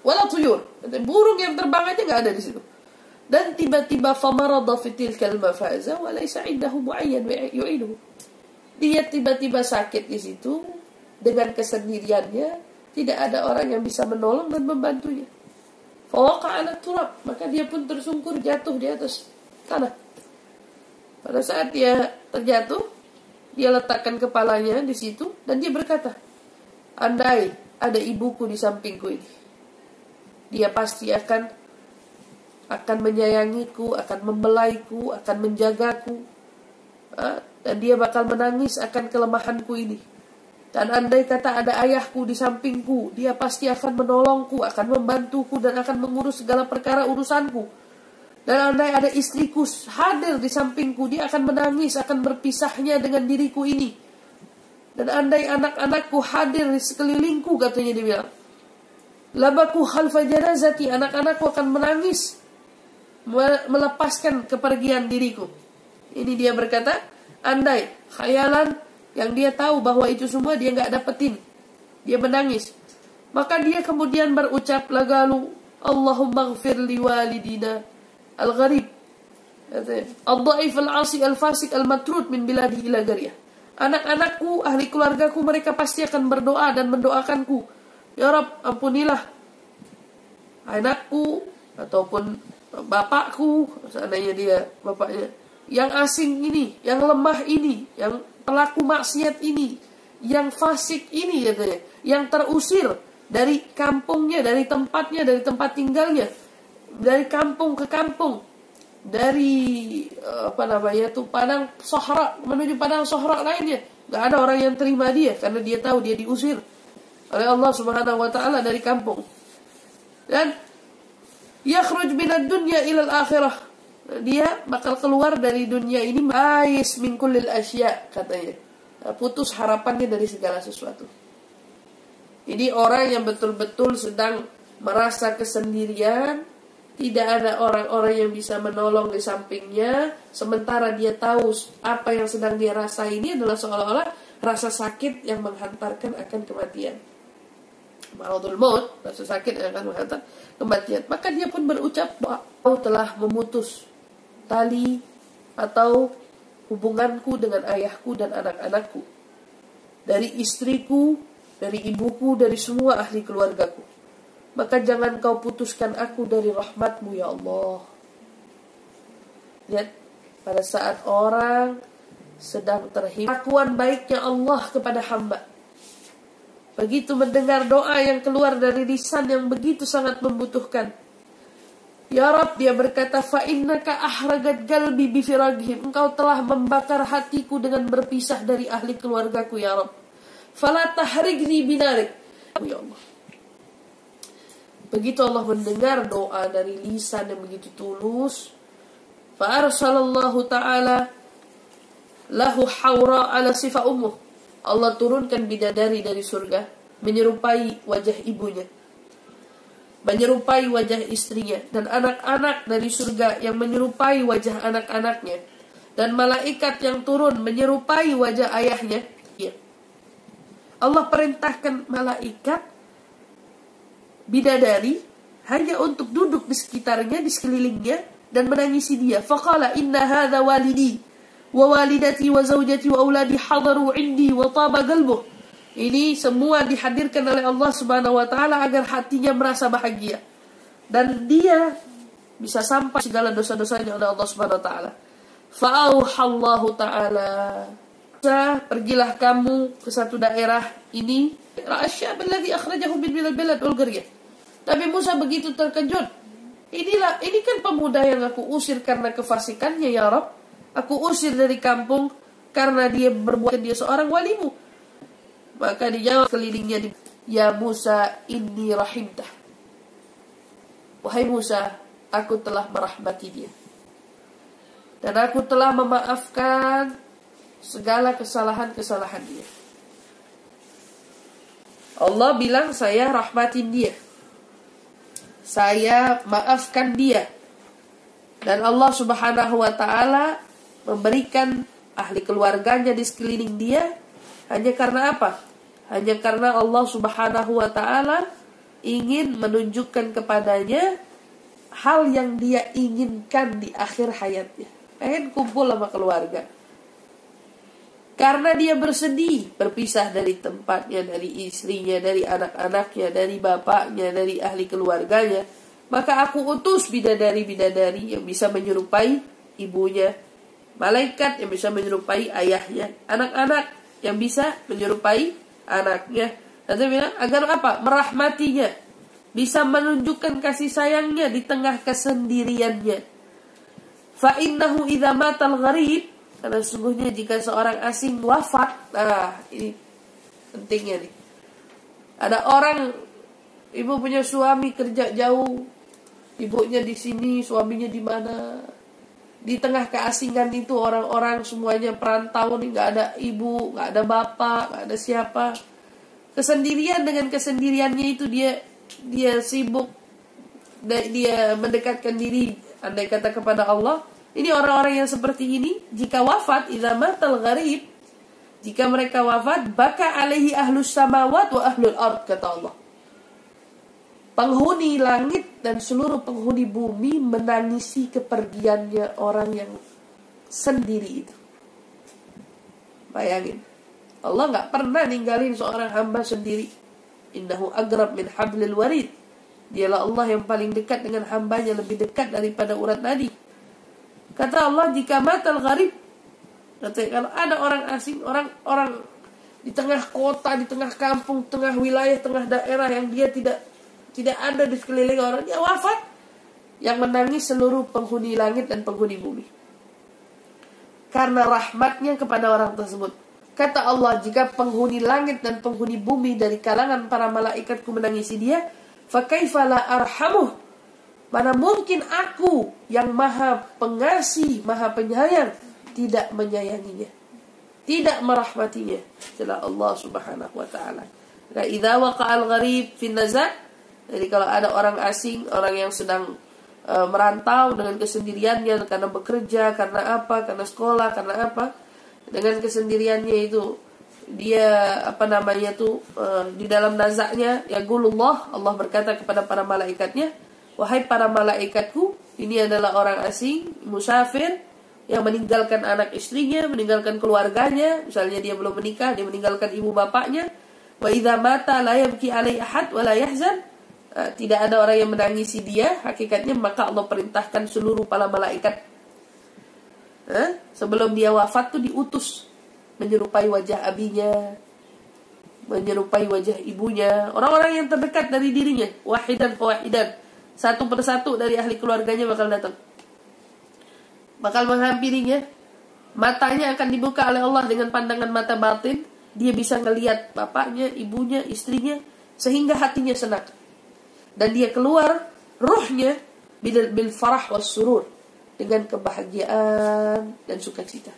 Wala tuyur. Burung yang terbang aja enggak ada di situ dan tiba-tiba famarada fi tilkal mafaza wa indahu muayyan yu'iduhu. Dia tiba-tiba sakit di situ dengan kesendiriannya, tidak ada orang yang bisa menolong dan membantunya. Fawaqa ala turab, maka dia pun tersungkur jatuh di atas tanah. Pada saat dia terjatuh, dia letakkan kepalanya di situ dan dia berkata, "Andai ada ibuku di sampingku ini, dia pasti akan akan menyayangiku, akan membelaiku, akan menjagaku. Dan dia bakal menangis akan kelemahanku ini. Dan andai kata ada ayahku di sampingku, dia pasti akan menolongku, akan membantuku, dan akan mengurus segala perkara urusanku. Dan andai ada istriku hadir di sampingku, dia akan menangis, akan berpisahnya dengan diriku ini. Dan andai anak-anakku hadir di sekelilingku, katanya dia bilang. Labaku khalfa janazati, anak-anakku akan menangis melepaskan kepergian diriku. Ini dia berkata, andai khayalan yang dia tahu bahwa itu semua dia nggak dapetin. Dia menangis. Maka dia kemudian berucap lagalu, Allahumma gfir li walidina al-gharib. Al-dhaif al-asi al-fasik al-matrud min biladi ila gariyah. Anak-anakku, ahli keluargaku, mereka pasti akan berdoa dan mendoakanku. Ya Rab, ampunilah anakku ataupun bapakku, seandainya dia bapaknya, yang asing ini, yang lemah ini, yang pelaku maksiat ini, yang fasik ini katanya, yang terusir dari kampungnya, dari tempatnya, dari tempat tinggalnya, dari kampung ke kampung, dari eh, apa namanya tuh padang sohra menuju padang sohra lainnya, nggak ada orang yang terima dia karena dia tahu dia diusir oleh Allah Subhanahu Wa Taala dari kampung dan yakhruj minad dunya ilal akhirah. Dia bakal keluar dari dunia ini ais min kullil asya katanya. Putus harapannya dari segala sesuatu. Ini orang yang betul-betul sedang merasa kesendirian, tidak ada orang-orang yang bisa menolong di sampingnya, sementara dia tahu apa yang sedang dia rasa ini adalah seolah-olah rasa sakit yang menghantarkan akan kematian. Maradul maut, rasa sakit yang akan menghantar kematian. Maka dia pun berucap bahwa telah memutus tali atau hubunganku dengan ayahku dan anak-anakku. Dari istriku, dari ibuku, dari semua ahli keluargaku. Maka jangan kau putuskan aku dari rahmatmu ya Allah. Lihat, pada saat orang sedang terhimpit, baiknya Allah kepada hamba Begitu mendengar doa yang keluar dari lisan yang begitu sangat membutuhkan. Ya Rab, dia berkata, fa innaka ahragat galbi bifiraghim. Engkau telah membakar hatiku dengan berpisah dari ahli keluargaku, ya Rab. Fala tahrigni binarik. Ya Allah. Begitu Allah mendengar doa dari lisan yang begitu tulus, fa arsalallahu ta'ala lahu hawra ala sifa ummuh Allah turunkan bidadari dari surga menyerupai wajah ibunya menyerupai wajah istrinya dan anak-anak dari surga yang menyerupai wajah anak-anaknya dan malaikat yang turun menyerupai wajah ayahnya ya. Allah perintahkan malaikat bidadari hanya untuk duduk di sekitarnya, di sekelilingnya dan menangisi dia. Faqala inna hadha walidi wa walidati wa zawjati wa auladi hadaru indi wa taba qalbuh. Ini semua dihadirkan oleh Allah Subhanahu wa taala agar hatinya merasa bahagia. Dan dia bisa sampai segala dosa-dosanya oleh Allah Subhanahu wa taala. Fa'auhallahu ta'ala. Pergilah kamu ke satu daerah ini. Ra'asyab alladhi akhrajahu min minal balad wal Nabi Musa begitu terkejut. Inilah ini kan pemuda yang aku usir karena kefasikannya ya Rob aku usir dari kampung karena dia berbuat dia seorang walimu maka dijawab kelilingnya ya Musa inni rahimtah wahai Musa aku telah merahmati dia dan aku telah memaafkan segala kesalahan-kesalahan dia. Allah bilang saya rahmatin dia. Saya maafkan dia. Dan Allah Subhanahu wa taala memberikan ahli keluarganya di sekeliling dia hanya karena apa? Hanya karena Allah Subhanahu wa taala ingin menunjukkan kepadanya hal yang dia inginkan di akhir hayatnya pengen kumpul sama keluarga. Karena dia bersedih berpisah dari tempatnya, dari istrinya, dari anak-anaknya, dari bapaknya, dari ahli keluarganya. Maka aku utus bidadari-bidadari yang bisa menyerupai ibunya. Malaikat yang bisa menyerupai ayahnya. Anak-anak yang bisa menyerupai anaknya. Nanti bilang agar apa? Merahmatinya. Bisa menunjukkan kasih sayangnya di tengah kesendiriannya Fa innahu idza matal gharib karena sesungguhnya jika seorang asing wafat, nah ini pentingnya nih. Ada orang ibu punya suami kerja jauh, ibunya di sini, suaminya di mana. Di tengah keasingan itu orang-orang semuanya perantau nih, nggak ada ibu, nggak ada bapak, nggak ada siapa. Kesendirian dengan kesendiriannya itu dia dia sibuk dia mendekatkan diri andai kata kepada Allah ini orang-orang yang seperti ini jika wafat idza matal gharib jika mereka wafat baka alaihi ahlus samawat wa ahlul ard kata Allah penghuni langit dan seluruh penghuni bumi menangisi kepergiannya orang yang sendiri itu. Bayangin Allah nggak pernah ninggalin seorang hamba sendiri. Innahu agrab min hablil warid. Dialah Allah yang paling dekat dengan hambanya lebih dekat daripada urat nadi. Kata Allah jika matal gharib kata kalau ada orang asing, orang orang di tengah kota, di tengah kampung, tengah wilayah, tengah daerah yang dia tidak tidak ada di sekeliling orang, dia wafat yang menangis seluruh penghuni langit dan penghuni bumi. Karena rahmatnya kepada orang tersebut. Kata Allah, jika penghuni langit dan penghuni bumi dari kalangan para malaikatku menangisi dia, Fakaifala arhamuh. Mana mungkin aku yang maha pengasih, maha penyayang tidak menyayanginya. Tidak merahmatinya. Setelah Allah subhanahu wa ta'ala. Nah, idha waqa'al gharib fin nazak. Jadi kalau ada orang asing, orang yang sedang uh, merantau dengan kesendiriannya karena bekerja, karena apa, karena sekolah, karena apa, dengan kesendiriannya itu dia apa namanya tuh uh, di dalam nazaknya ya gulullah Allah berkata kepada para malaikatnya wahai para malaikatku ini adalah orang asing musafir yang meninggalkan anak istrinya meninggalkan keluarganya. Misalnya dia belum menikah dia meninggalkan ibu bapaknya. Wa idza mata la yabki alai ahad wa la yahzan uh, tidak ada orang yang menangisi dia hakikatnya maka Allah perintahkan seluruh para malaikat uh, sebelum dia wafat tuh diutus menyerupai wajah abinya, menyerupai wajah ibunya, orang-orang yang terdekat dari dirinya, wahidan wahidan, satu persatu dari ahli keluarganya bakal datang. Bakal menghampirinya, matanya akan dibuka oleh Allah dengan pandangan mata batin, dia bisa ngelihat bapaknya, ibunya, istrinya, sehingga hatinya senang. Dan dia keluar ruhnya bil, bil farah was surur dengan kebahagiaan dan sukacita.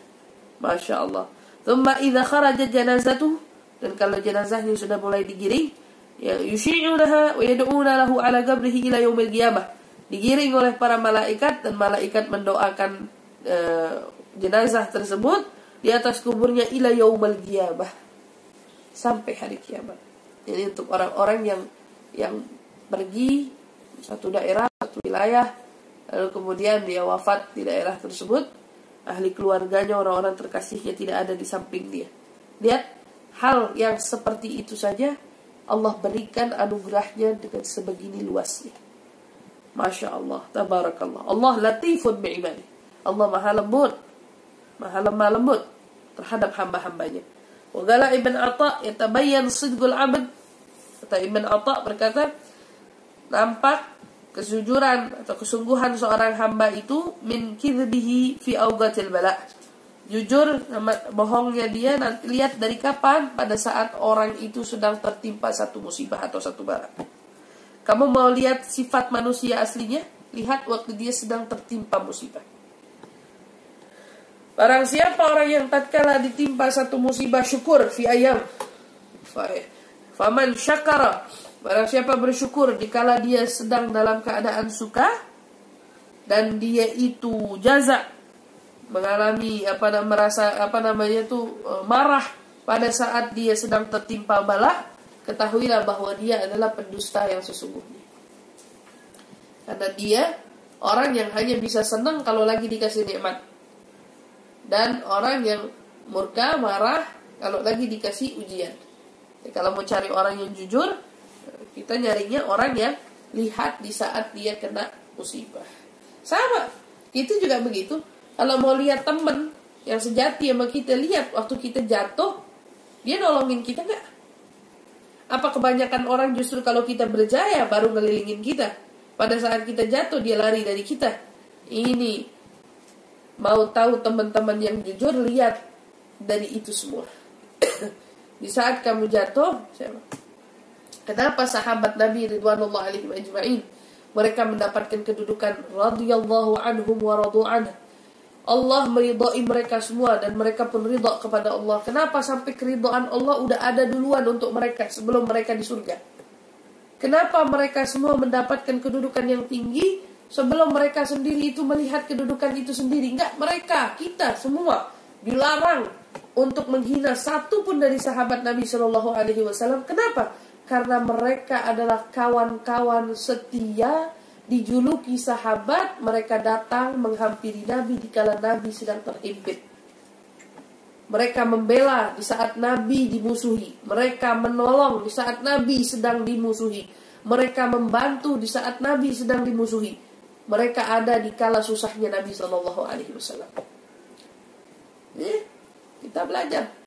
Masya Allah. Thumma idza kharaja janazatu dan kalau jenazahnya sudah mulai digiring ya yushi'unaha wa yad'una lahu ala qabrihi ila yaumil qiyamah. Digiring oleh para malaikat dan malaikat mendoakan uh, jenazah tersebut di atas kuburnya ila yaumil qiyamah sampai hari kiamat. Jadi untuk orang-orang yang yang pergi satu daerah, satu wilayah, lalu kemudian dia wafat di daerah tersebut, ahli keluarganya, orang-orang terkasihnya tidak ada di samping dia. Lihat, hal yang seperti itu saja Allah berikan anugerahnya dengan sebegini luasnya. Masya Allah, tabarakallah. Allah latifun bi'ibadi. Allah maha lembut, maha lemah lembut terhadap hamba-hambanya. Wagala Ibn Atta yatabayyan sidqul abad. Kata Ibn Atta berkata, nampak kesujuran atau kesungguhan seorang hamba itu min kidbihi fi awgatil bala. Jujur bohongnya dia nanti lihat dari kapan pada saat orang itu sedang tertimpa satu musibah atau satu bala. Kamu mau lihat sifat manusia aslinya? Lihat waktu dia sedang tertimpa musibah. Barang siapa orang yang tatkala ditimpa satu musibah syukur fi ayam. Faman syakara Barang siapa bersyukur dikala dia sedang dalam keadaan suka dan dia itu jaza mengalami apa namanya merasa apa namanya itu e, marah pada saat dia sedang tertimpa bala, ketahuilah bahwa dia adalah pendusta yang sesungguhnya. Karena dia orang yang hanya bisa senang kalau lagi dikasih nikmat. Dan orang yang murka, marah kalau lagi dikasih ujian. Jadi, kalau mau cari orang yang jujur, kita nyarinya orang yang lihat di saat dia kena musibah. Sama, itu juga begitu. Kalau mau lihat temen yang sejati sama kita lihat waktu kita jatuh, dia nolongin kita nggak? Apa kebanyakan orang justru kalau kita berjaya baru ngelilingin kita? Pada saat kita jatuh dia lari dari kita. Ini mau tahu teman-teman yang jujur lihat dari itu semua. di saat kamu jatuh, siapa? Kenapa sahabat Nabi Ridwanullah alaihi ajma'in mereka mendapatkan kedudukan radhiyallahu anhum wa radu Allah meridai mereka semua dan mereka pun ridha kepada Allah. Kenapa sampai keridhaan Allah udah ada duluan untuk mereka sebelum mereka di surga? Kenapa mereka semua mendapatkan kedudukan yang tinggi sebelum mereka sendiri itu melihat kedudukan itu sendiri? Enggak, mereka, kita semua dilarang untuk menghina satu pun dari sahabat Nabi Shallallahu Alaihi Wasallam. Kenapa? Karena mereka adalah kawan-kawan setia dijuluki sahabat mereka datang menghampiri Nabi di kala Nabi sedang terhimpit mereka membela di saat Nabi dimusuhi. Mereka menolong di saat Nabi sedang dimusuhi. Mereka membantu di saat Nabi sedang dimusuhi. Mereka ada di kala susahnya Nabi Shallallahu Alaihi kita belajar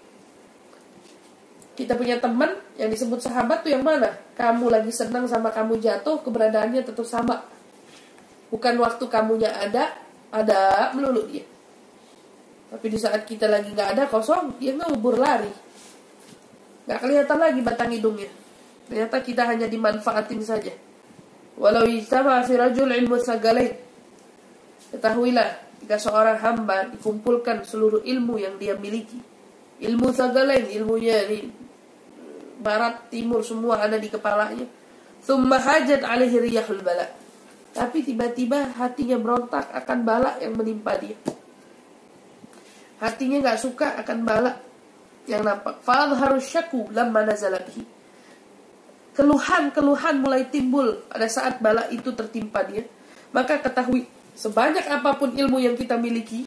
kita punya teman yang disebut sahabat tuh yang mana? Kamu lagi senang sama kamu jatuh, keberadaannya tetap sama. Bukan waktu kamunya ada, ada melulu dia. Tapi di saat kita lagi nggak ada kosong, dia ngubur lari. Nggak kelihatan lagi batang hidungnya. Ternyata kita hanya dimanfaatin saja. Walau ijtama fi rajul ilmu sagalain. Ketahuilah, jika seorang hamba dikumpulkan seluruh ilmu yang dia miliki. Ilmu sagalain, ilmunya ini barat, timur semua ada di kepalanya. Thumma hajat alaihi riyahul bala. Tapi tiba-tiba hatinya berontak akan bala yang menimpa dia. Hatinya nggak suka akan bala yang nampak. harus syaku lamma nazala bihi. Keluhan-keluhan mulai timbul pada saat bala itu tertimpa dia. Maka ketahui sebanyak apa pun ilmu yang kita miliki,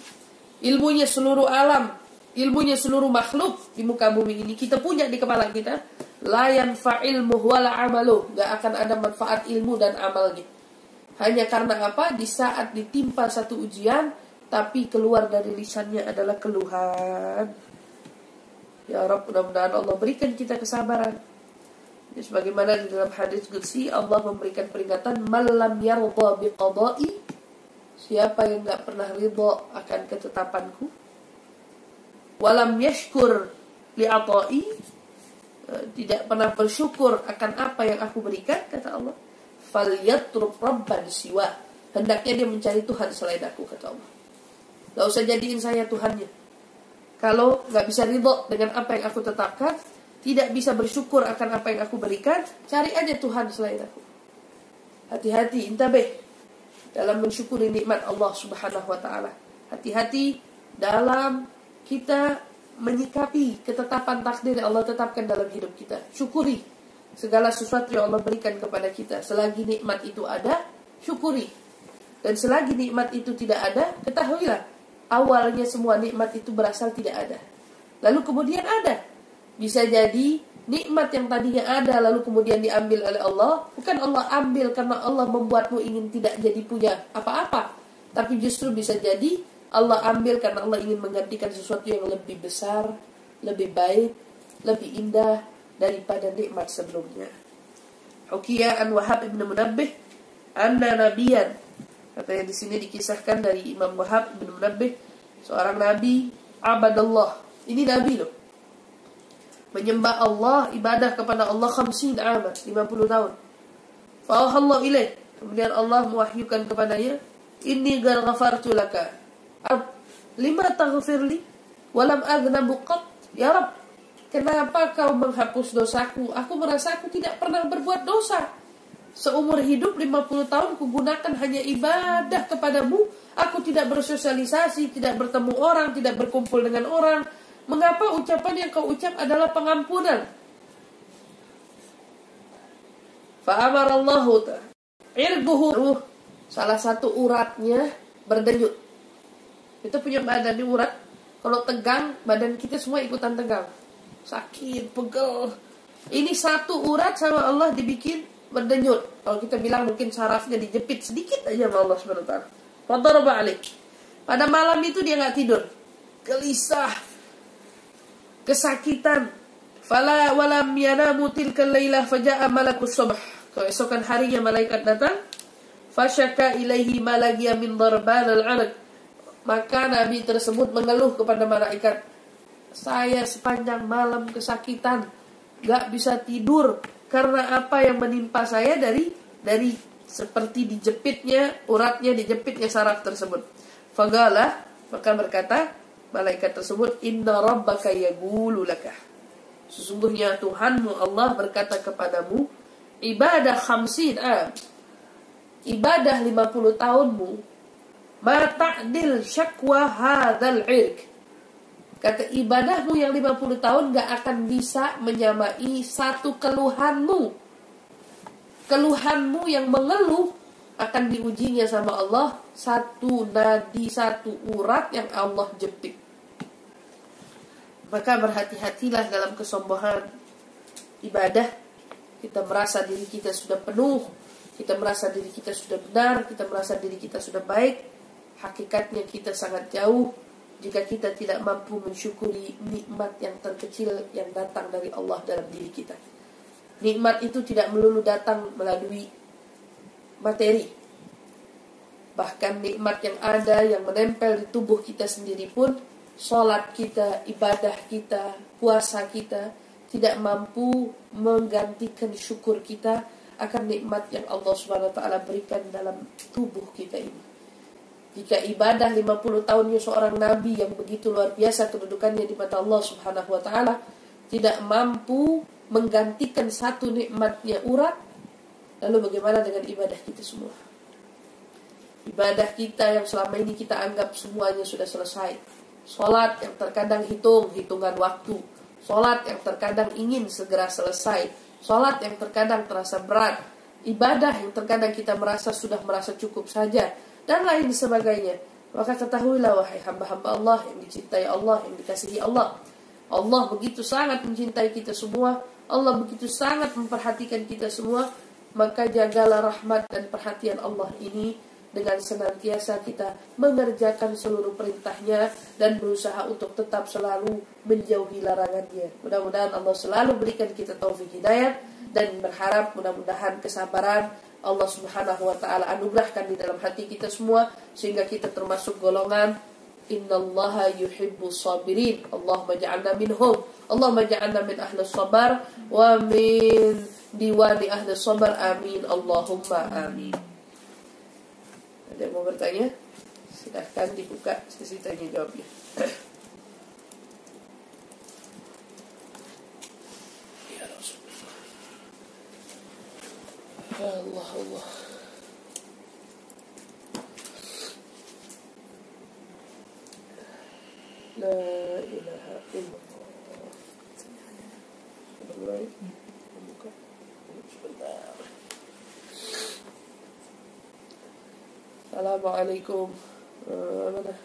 ilmunya seluruh alam, ilmunya seluruh makhluk di muka bumi ini. Kita punya di kepala kita, layan fa'ilmu wala amalu. Gak akan ada manfaat ilmu dan amalnya. Hanya karena apa? Di saat ditimpa satu ujian tapi keluar dari lisannya adalah keluhan. Ya Rabb mudah-mudahan Allah berikan kita kesabaran. Ya, sebagaimana di dalam hadis qudsi Allah memberikan peringatan malam yarda biqada'i siapa yang gak pernah ridha akan ketetapanku walam yashkur li'ata'i Eh, tidak pernah bersyukur akan apa yang aku berikan kata Allah. Falyatrub rabban siwa. Hendaknya dia mencari Tuhan selain aku kata Allah. Gak usah jadiin saya Tuhannya. Kalau nggak bisa ridho dengan apa yang aku tetapkan tidak bisa bersyukur akan apa yang aku berikan cari aja Tuhan selain aku. Hati-hati intabeh dalam mensyukuri nikmat Allah subhanahu wa ta'ala. Hati-hati dalam kita menyikapi ketetapan takdir yang Allah tetapkan dalam hidup kita. Syukuri. segala sesuatu yang Allah berikan kepada kita. Selagi nikmat itu ada, syukuri. Dan selagi nikmat itu tidak ada, ketahuilah awalnya semua nikmat itu berasal tidak ada. Lalu kemudian ada. Bisa jadi nikmat yang tadinya ada lalu kemudian diambil oleh Allah, bukan Allah ambil karena Allah membuatmu ingin tidak jadi punya apa-apa, tapi justru bisa jadi Allah ambil karena Allah ingin menggantikan sesuatu yang lebih besar, lebih baik, lebih indah daripada nikmat sebelumnya. Hukiyah an Wahab ibn Munabbih anna nabiyan katanya di sini dikisahkan dari Imam Wahab ibn Munabbih seorang nabi abadallah. Ini nabi loh menyembah Allah, ibadah kepada Allah 50 amat, 50 tahun. Fa'ahallahu ilaih. Kemudian Allah mewahyukan kepadanya, Inni gar ghafartu laka. Lima taghfirli walam agnabu qat. Ya Rab, kenapa kau menghapus dosaku? Aku merasa aku tidak pernah berbuat dosa. Seumur hidup 50 tahun kugunakan hanya ibadah kepadamu. Aku tidak bersosialisasi, tidak bertemu orang, tidak berkumpul dengan orang, Mengapa ucapan yang kau ucap adalah pengampunan? Fa'amar Allah irbuhu salah satu uratnya berdenyut. Itu punya badan di urat. Kalau tegang, badan kita semua ikutan tegang. Sakit, pegel. Ini satu urat sama Allah dibikin berdenyut. Kalau kita bilang mungkin sarafnya dijepit sedikit aja sama Allah SWT. Pada malam itu dia nggak tidur. Gelisah, kesakitan. Fala walam yanamu tilkal lailah faja'a malakus subh. Keesokan harinya malaikat datang. Fasyaka ilaihi malagia min darban al-'alaq. Maka Nabi tersebut mengeluh kepada malaikat, "Saya sepanjang malam kesakitan, gak bisa tidur karena apa yang menimpa saya dari dari seperti dijepitnya uratnya dijepitnya saraf tersebut." Fagalah maka berkata, malaikat tersebut inna rabbaka yaqulu laka sesungguhnya Tuhanmu Allah berkata kepadamu ibadah khamsin am ibadah 50 tahunmu ma ta'dil syakwa hadzal irk kata ibadahmu yang 50 tahun gak akan bisa menyamai satu keluhanmu keluhanmu yang mengeluh akan diujinya sama Allah satu nadi satu urat yang Allah jepit. Maka berhati-hatilah dalam kesombongan ibadah. Kita merasa diri kita sudah penuh, kita merasa diri kita sudah benar, kita merasa diri kita sudah baik. Hakikatnya kita sangat jauh jika kita tidak mampu mensyukuri nikmat yang terkecil yang datang dari Allah dalam diri kita. Nikmat itu tidak melulu datang melalui materi. Bahkan nikmat yang ada yang menempel di tubuh kita sendiri pun, sholat kita, ibadah kita, puasa kita, tidak mampu menggantikan syukur kita akan nikmat yang Allah taala berikan dalam tubuh kita ini. Jika ibadah 50 tahunnya seorang nabi yang begitu luar biasa kedudukannya di mata Allah Subhanahu wa taala tidak mampu menggantikan satu nikmatnya urat, Lalu bagaimana dengan ibadah kita semua? Ibadah kita yang selama ini kita anggap semuanya sudah selesai. Sholat yang terkadang hitung, hitungan waktu. Sholat yang terkadang ingin segera selesai. Sholat yang terkadang terasa berat. Ibadah yang terkadang kita merasa sudah merasa cukup saja. Dan lain sebagainya. Maka ketahuilah wahai hamba-hamba Allah yang dicintai Allah, yang dikasihi Allah. Allah begitu sangat mencintai kita semua. Allah begitu sangat memperhatikan kita semua maka jagalah rahmat dan perhatian Allah ini dengan senantiasa kita mengerjakan seluruh perintahnya dan berusaha untuk tetap selalu menjauhi larangannya. Mudah-mudahan Allah selalu berikan kita taufik hidayah dan berharap mudah-mudahan kesabaran Allah Subhanahu wa taala anugerahkan di dalam hati kita semua sehingga kita termasuk golongan innallaha yuhibbus sabirin. Allahumma ja'alna minhum. Allahumma ja'alna min ahli sabar wa min diwali ahli sabar. Amin. Allahumma amin. Ada yang mau bertanya? Silahkan dibuka sesi tanya jawabnya Allah Allah. La illallah. Assalamualaikum. Eh,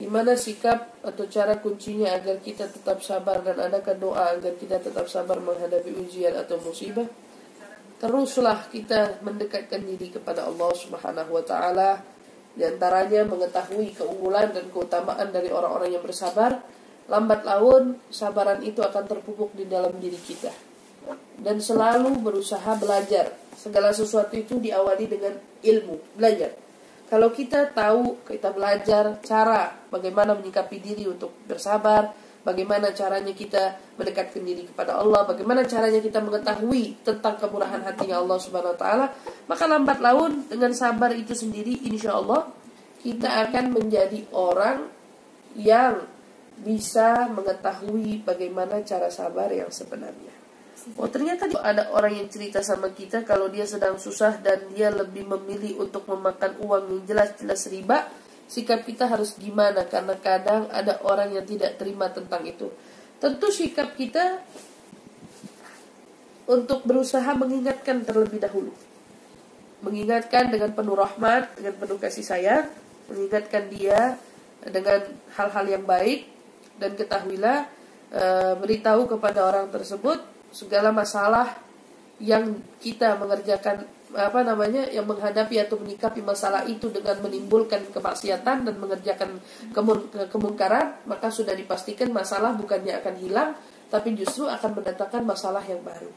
Gimana sikap atau cara kuncinya agar kita tetap sabar dan adakah doa agar kita tetap sabar menghadapi ujian atau musibah? Teruslah kita mendekatkan diri kepada Allah Subhanahu wa taala di antaranya mengetahui keunggulan dan keutamaan dari orang-orang yang bersabar. Lambat laun sabaran itu akan terpupuk di dalam diri kita. Dan selalu berusaha belajar. Segala sesuatu itu diawali dengan ilmu, belajar kalau kita tahu, kita belajar cara bagaimana menyikapi diri untuk bersabar, bagaimana caranya kita mendekatkan diri kepada Allah, bagaimana caranya kita mengetahui tentang kemurahan hatinya Allah Subhanahu wa taala, maka lambat laun dengan sabar itu sendiri insya Allah kita akan menjadi orang yang bisa mengetahui bagaimana cara sabar yang sebenarnya. Oh ternyata ada orang yang cerita sama kita kalau dia sedang susah dan dia lebih memilih untuk memakan uang yang jelas-jelas riba, sikap kita harus gimana? Karena kadang ada orang yang tidak terima tentang itu. Tentu sikap kita untuk berusaha mengingatkan terlebih dahulu. Mengingatkan dengan penuh rahmat, dengan penuh kasih sayang, mengingatkan dia dengan hal-hal yang baik dan ketahuilah e, beritahu kepada orang tersebut segala masalah yang kita mengerjakan apa namanya yang menghadapi atau menyikapi masalah itu dengan menimbulkan kemaksiatan dan mengerjakan kemungkaran maka sudah dipastikan masalah bukannya akan hilang tapi justru akan mendatangkan masalah yang baru.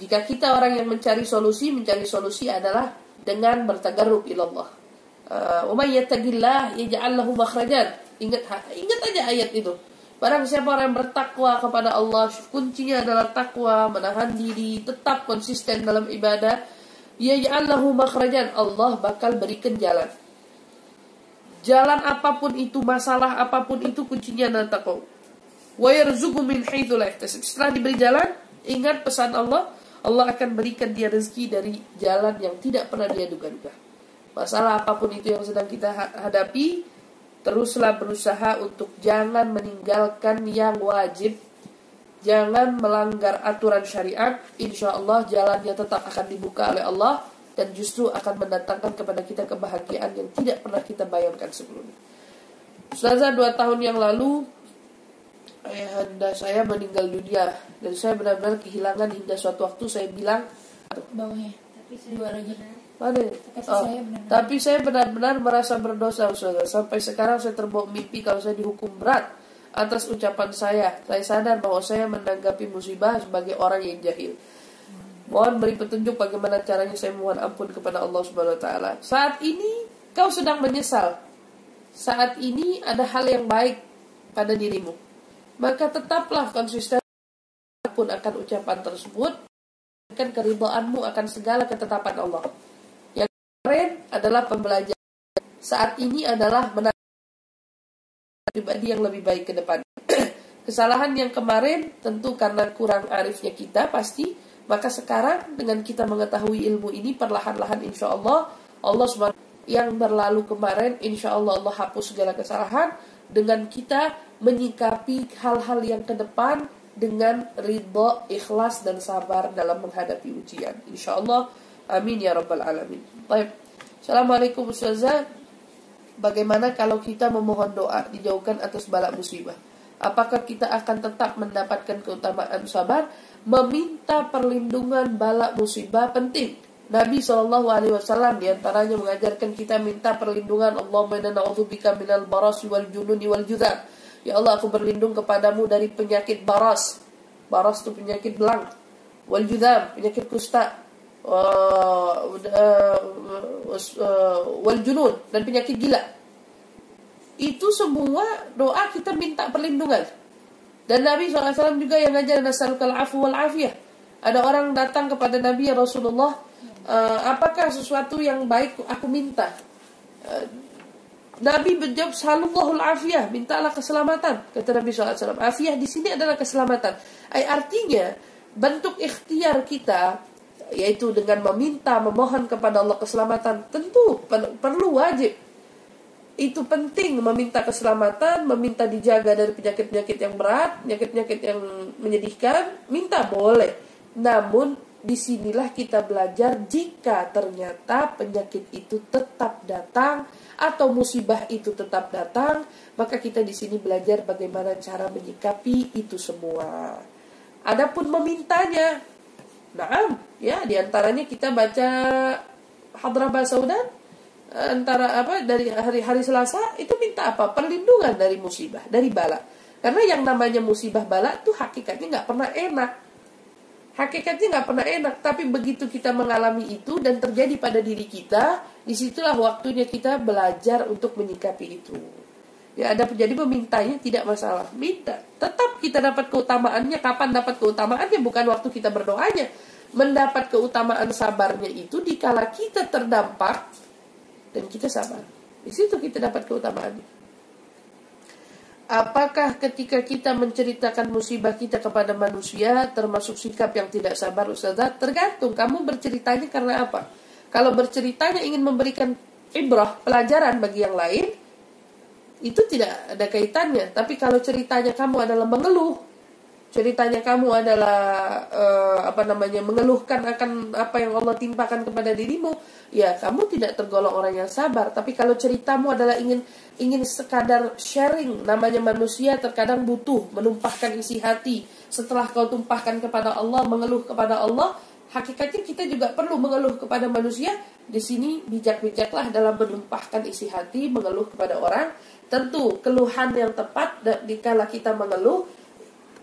Jika kita orang yang mencari solusi, mencari solusi adalah dengan bertagarrub ilallah. Uh, Wa may makhrajan. Ingat ingat aja ayat itu. Barang siapa orang yang bertakwa kepada Allah, kuncinya adalah takwa, menahan diri, tetap konsisten dalam ibadah. Ya Allahu makhrajan, Allah bakal berikan jalan. Jalan apa pun itu, masalah apa pun itu, kuncinya takwa. Wa yarzuqu min Setelah diberi jalan, ingat pesan Allah, Allah akan berikan dia rezeki dari jalan yang tidak pernah dia duga-duga. Masalah apa pun itu yang sedang kita hadapi, Teruslah berusaha untuk jangan meninggalkan yang wajib Jangan melanggar aturan syariat. Insya Allah jalannya tetap akan dibuka oleh Allah Dan justru akan mendatangkan kepada kita kebahagiaan yang tidak pernah kita bayangkan sebelumnya. Ustazah dua tahun yang lalu Ayahanda saya meninggal dunia Dan saya benar-benar kehilangan hingga suatu waktu saya bilang Bawahnya. Tapi dua lagi. Mana? Tapi, oh, saya benar tapi saya benar-benar merasa berdosa Ustazah. Sampai sekarang saya terbawa mimpi kalau saya dihukum berat atas ucapan saya. Saya sadar bahwa saya menanggapi musibah sebagai orang yang jahil. Mohon beri petunjuk bagaimana caranya saya mohon ampun kepada Allah Subhanahu wa taala. Saat ini kau sedang menyesal. Saat ini ada hal yang baik pada dirimu. Maka tetaplah konsisten pun akan ucapan tersebut kan keribaanmu akan segala ketetapan Allah kemarin adalah pembelajaran. Saat ini adalah benar pribadi yang lebih baik ke depan. Kesalahan yang kemarin tentu karena kurang arifnya kita pasti, maka sekarang dengan kita mengetahui ilmu ini perlahan-lahan insya Allah Allah SWT yang berlalu kemarin insya Allah Allah hapus segala kesalahan dengan kita menyikapi hal-hal yang ke depan dengan ridho, ikhlas dan sabar dalam menghadapi ujian. Insya Allah Amin ya rabbal alamin. Baik. Assalamualaikum Ustazah. Bagaimana kalau kita memohon doa dijauhkan atas bala musibah? Apakah kita akan tetap mendapatkan keutamaan sabar? Meminta perlindungan bala musibah penting. Nabi Shallallahu Alaihi Wasallam di antaranya mengajarkan kita minta perlindungan Allah minal baras wal jununi wal judam. Ya Allah aku berlindung kepadamu dari penyakit baras. Baras itu penyakit belang. Wal penyakit kusta wal junun dan penyakit gila. Itu semua doa kita minta perlindungan. Dan Nabi SAW juga yang ngajar nasalukal afu wal afiyah. Ada orang datang kepada Nabi ya Rasulullah, apakah sesuatu yang baik aku minta? Nabi menjawab sallallahu afiyah, mintalah keselamatan. Kata Nabi SAW, afiyah di sini adalah keselamatan. Ay, artinya bentuk ikhtiar kita yaitu dengan meminta memohon kepada Allah keselamatan tentu perlu wajib itu penting meminta keselamatan meminta dijaga dari penyakit-penyakit yang berat penyakit-penyakit yang menyedihkan minta boleh namun di sinilah kita belajar jika ternyata penyakit itu tetap datang atau musibah itu tetap datang, maka kita di sini belajar bagaimana cara menyikapi itu semua. Adapun memintanya, nah, ya di antaranya kita baca hadrah Basaudan antara apa dari hari-hari Selasa itu minta apa? Perlindungan dari musibah, dari bala. Karena yang namanya musibah bala tuh hakikatnya nggak pernah enak. Hakikatnya nggak pernah enak, tapi begitu kita mengalami itu dan terjadi pada diri kita, di situlah waktunya kita belajar untuk menyikapi itu. Ya ada jadi memintanya tidak masalah, minta. Tetap kita dapat keutamaannya. Kapan dapat keutamaannya? Bukan waktu kita berdoanya. Mendapat keutamaan sabarnya itu dikala kita terdampak dan kita sabar. Di situ kita dapat keutamaannya. Apakah ketika kita menceritakan musibah kita kepada manusia termasuk sikap yang tidak sabar Ustazah? Tergantung kamu berceritanya karena apa. Kalau berceritanya ingin memberikan ibrah, pelajaran bagi yang lain, itu tidak ada kaitannya. Tapi kalau ceritanya kamu adalah mengeluh, ceritanya kamu adalah uh, apa namanya mengeluhkan akan apa yang Allah timpakan kepada dirimu, ya kamu tidak tergolong orang yang sabar. Tapi kalau ceritamu adalah ingin ingin sekadar sharing, namanya manusia terkadang butuh menumpahkan isi hati. Setelah kau tumpahkan kepada Allah, mengeluh kepada Allah, hakikatnya kita juga perlu mengeluh kepada manusia. Di sini bijak-bijaklah dalam menumpahkan isi hati, mengeluh kepada orang. Tentu keluhan yang tepat dikala kita mengeluh,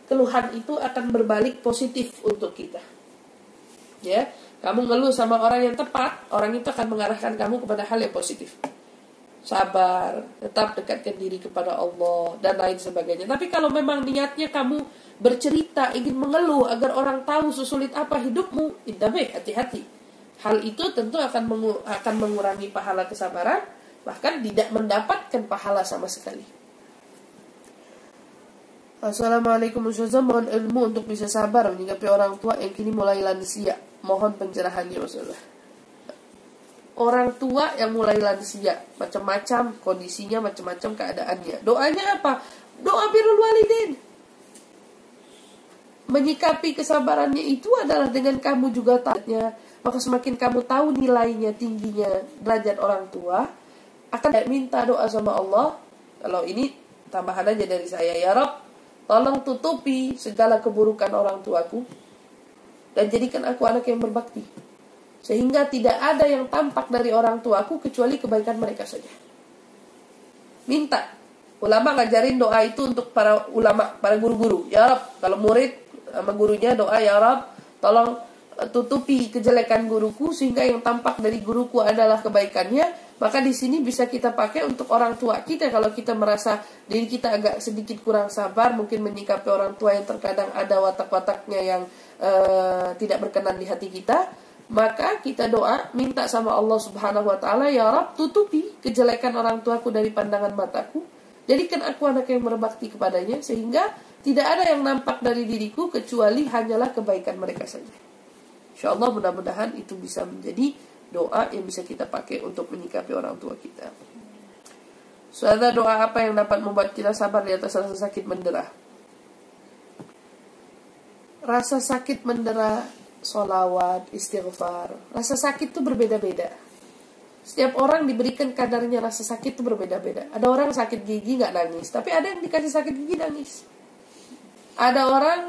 keluhan itu akan berbalik positif untuk kita. Ya, kamu ngeluh sama orang yang tepat, orang itu akan mengarahkan kamu kepada hal yang positif. Sabar, tetap dekatkan diri kepada Allah dan lain sebagainya. Tapi kalau memang niatnya kamu bercerita, ingin mengeluh agar orang tahu sesulit apa hidupmu, indabe, hati-hati. Hal itu tentu akan akan mengurangi pahala kesabaran, bahkan tidak mendapatkan pahala sama sekali. Assalamualaikum Ustazah Mohon ilmu untuk bisa sabar menyikapi orang tua yang kini mulai lansia. Mohon pencerahannya Ustazah Orang tua yang mulai lansia. Macam-macam kondisinya Macam-macam keadaannya. Doanya apa? Doa birul walidin Menyikapi kesabarannya itu adalah dengan kamu juga taatnya. Maka semakin kamu tahu nilainya tingginya derajat orang tua Akan minta doa sama Allah Kalau ini tambahan aja dari saya Ya Rob Tolong tutupi segala keburukan orang tuaku dan jadikan aku anak yang berbakti. Sehingga tidak ada yang tampak dari orang tuaku kecuali kebaikan mereka saja. Minta. Ulama ngajarin doa itu untuk para ulama, para guru-guru. Ya Rab, kalau murid sama gurunya doa ya Rab, tolong tutupi kejelekan guruku sehingga yang tampak dari guruku adalah kebaikannya maka di sini bisa kita pakai untuk orang tua kita kalau kita merasa diri kita agak sedikit kurang sabar, mungkin menyikapi orang tua yang terkadang ada watak-wataknya yang uh, tidak berkenan di hati kita, maka kita doa minta sama Allah Subhanahu wa taala ya Rab tutupi kejelekan orang tuaku dari pandangan mataku. Jadikan aku anak yang berbakti kepadanya sehingga tidak ada yang nampak dari diriku kecuali hanyalah kebaikan mereka saja. Insya Allah mudah-mudahan itu bisa menjadi doa yang bisa kita pakai untuk menyikapi orang tua kita. Saudara doa apa yang dapat membuat kita sabar di atas rasa sakit mendera? Rasa sakit mendera, solawat, istighfar. Rasa sakit itu berbeda-beda. Setiap orang diberikan kadarnya rasa sakit itu berbeda-beda. Ada orang sakit gigi nggak nangis, tapi ada yang dikasih sakit gigi nangis. Ada orang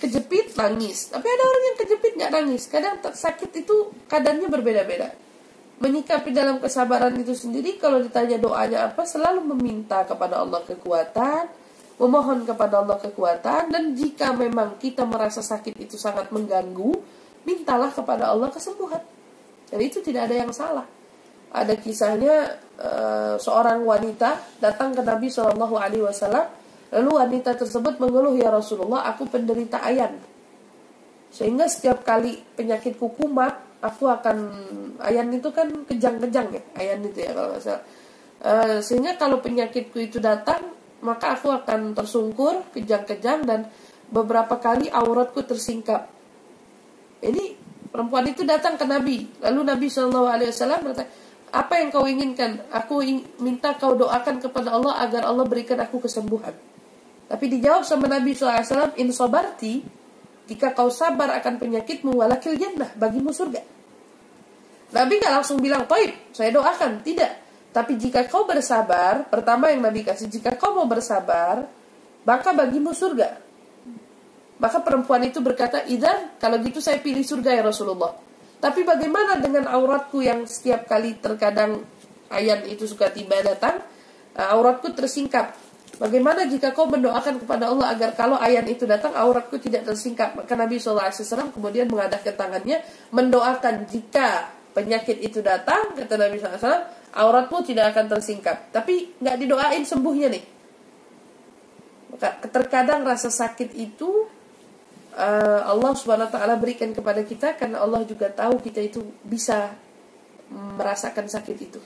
kejepit nangis. Tapi ada orang yang kejepit nggak nangis. Kadang sakit itu kadarnya berbeda-beda. Menyikapi dalam kesabaran itu sendiri kalau ditanya doanya apa selalu meminta kepada Allah kekuatan memohon kepada Allah kekuatan dan jika memang kita merasa sakit itu sangat mengganggu mintalah kepada Allah kesembuhan. Dan itu tidak ada yang salah. Ada kisahnya uh, seorang wanita datang ke Nabi Shallallahu Alaihi Wasallam Lalu wanita tersebut mengeluh, "Ya Rasulullah, aku penderita ayan." Sehingga setiap kali penyakitku kumat, aku akan ayan itu kan kejang-kejang ya, ayan itu ya kalau. Uh, sehingga kalau penyakitku itu datang, maka aku akan tersungkur, kejang-kejang dan beberapa kali auratku tersingkap. Ini perempuan itu datang ke Nabi. Lalu Nabi Shallallahu Alaihi Wasallam berkata, apa yang kau inginkan? Aku minta kau doakan kepada Allah agar Allah berikan aku kesembuhan. Tapi dijawab sama Nabi SAW, in sobarti, jika kau sabar akan penyakitmu walakil jannah bagimu surga. Nabi nggak langsung bilang, "Toib, saya doakan." Tidak. Tapi jika kau bersabar, pertama yang Nabi kasih, jika kau mau bersabar, maka bagimu surga. Maka perempuan itu berkata, "Idan, kalau gitu saya pilih surga ya Rasulullah." Tapi bagaimana dengan auratku yang setiap kali terkadang ayat itu suka tiba datang, auratku tersingkap. Bagaimana jika kau mendoakan kepada Allah agar kalau ayat itu datang auratku tidak tersingkap? Maka Nabi SAW kemudian mengadahkan tangannya mendoakan jika penyakit itu datang kata Nabi SAW auratmu tidak akan tersingkap. Tapi nggak didoain sembuhnya nih. Maka terkadang rasa sakit itu uh, Allah Subhanahu Wa Taala berikan kepada kita karena Allah juga tahu kita itu bisa merasakan sakit itu.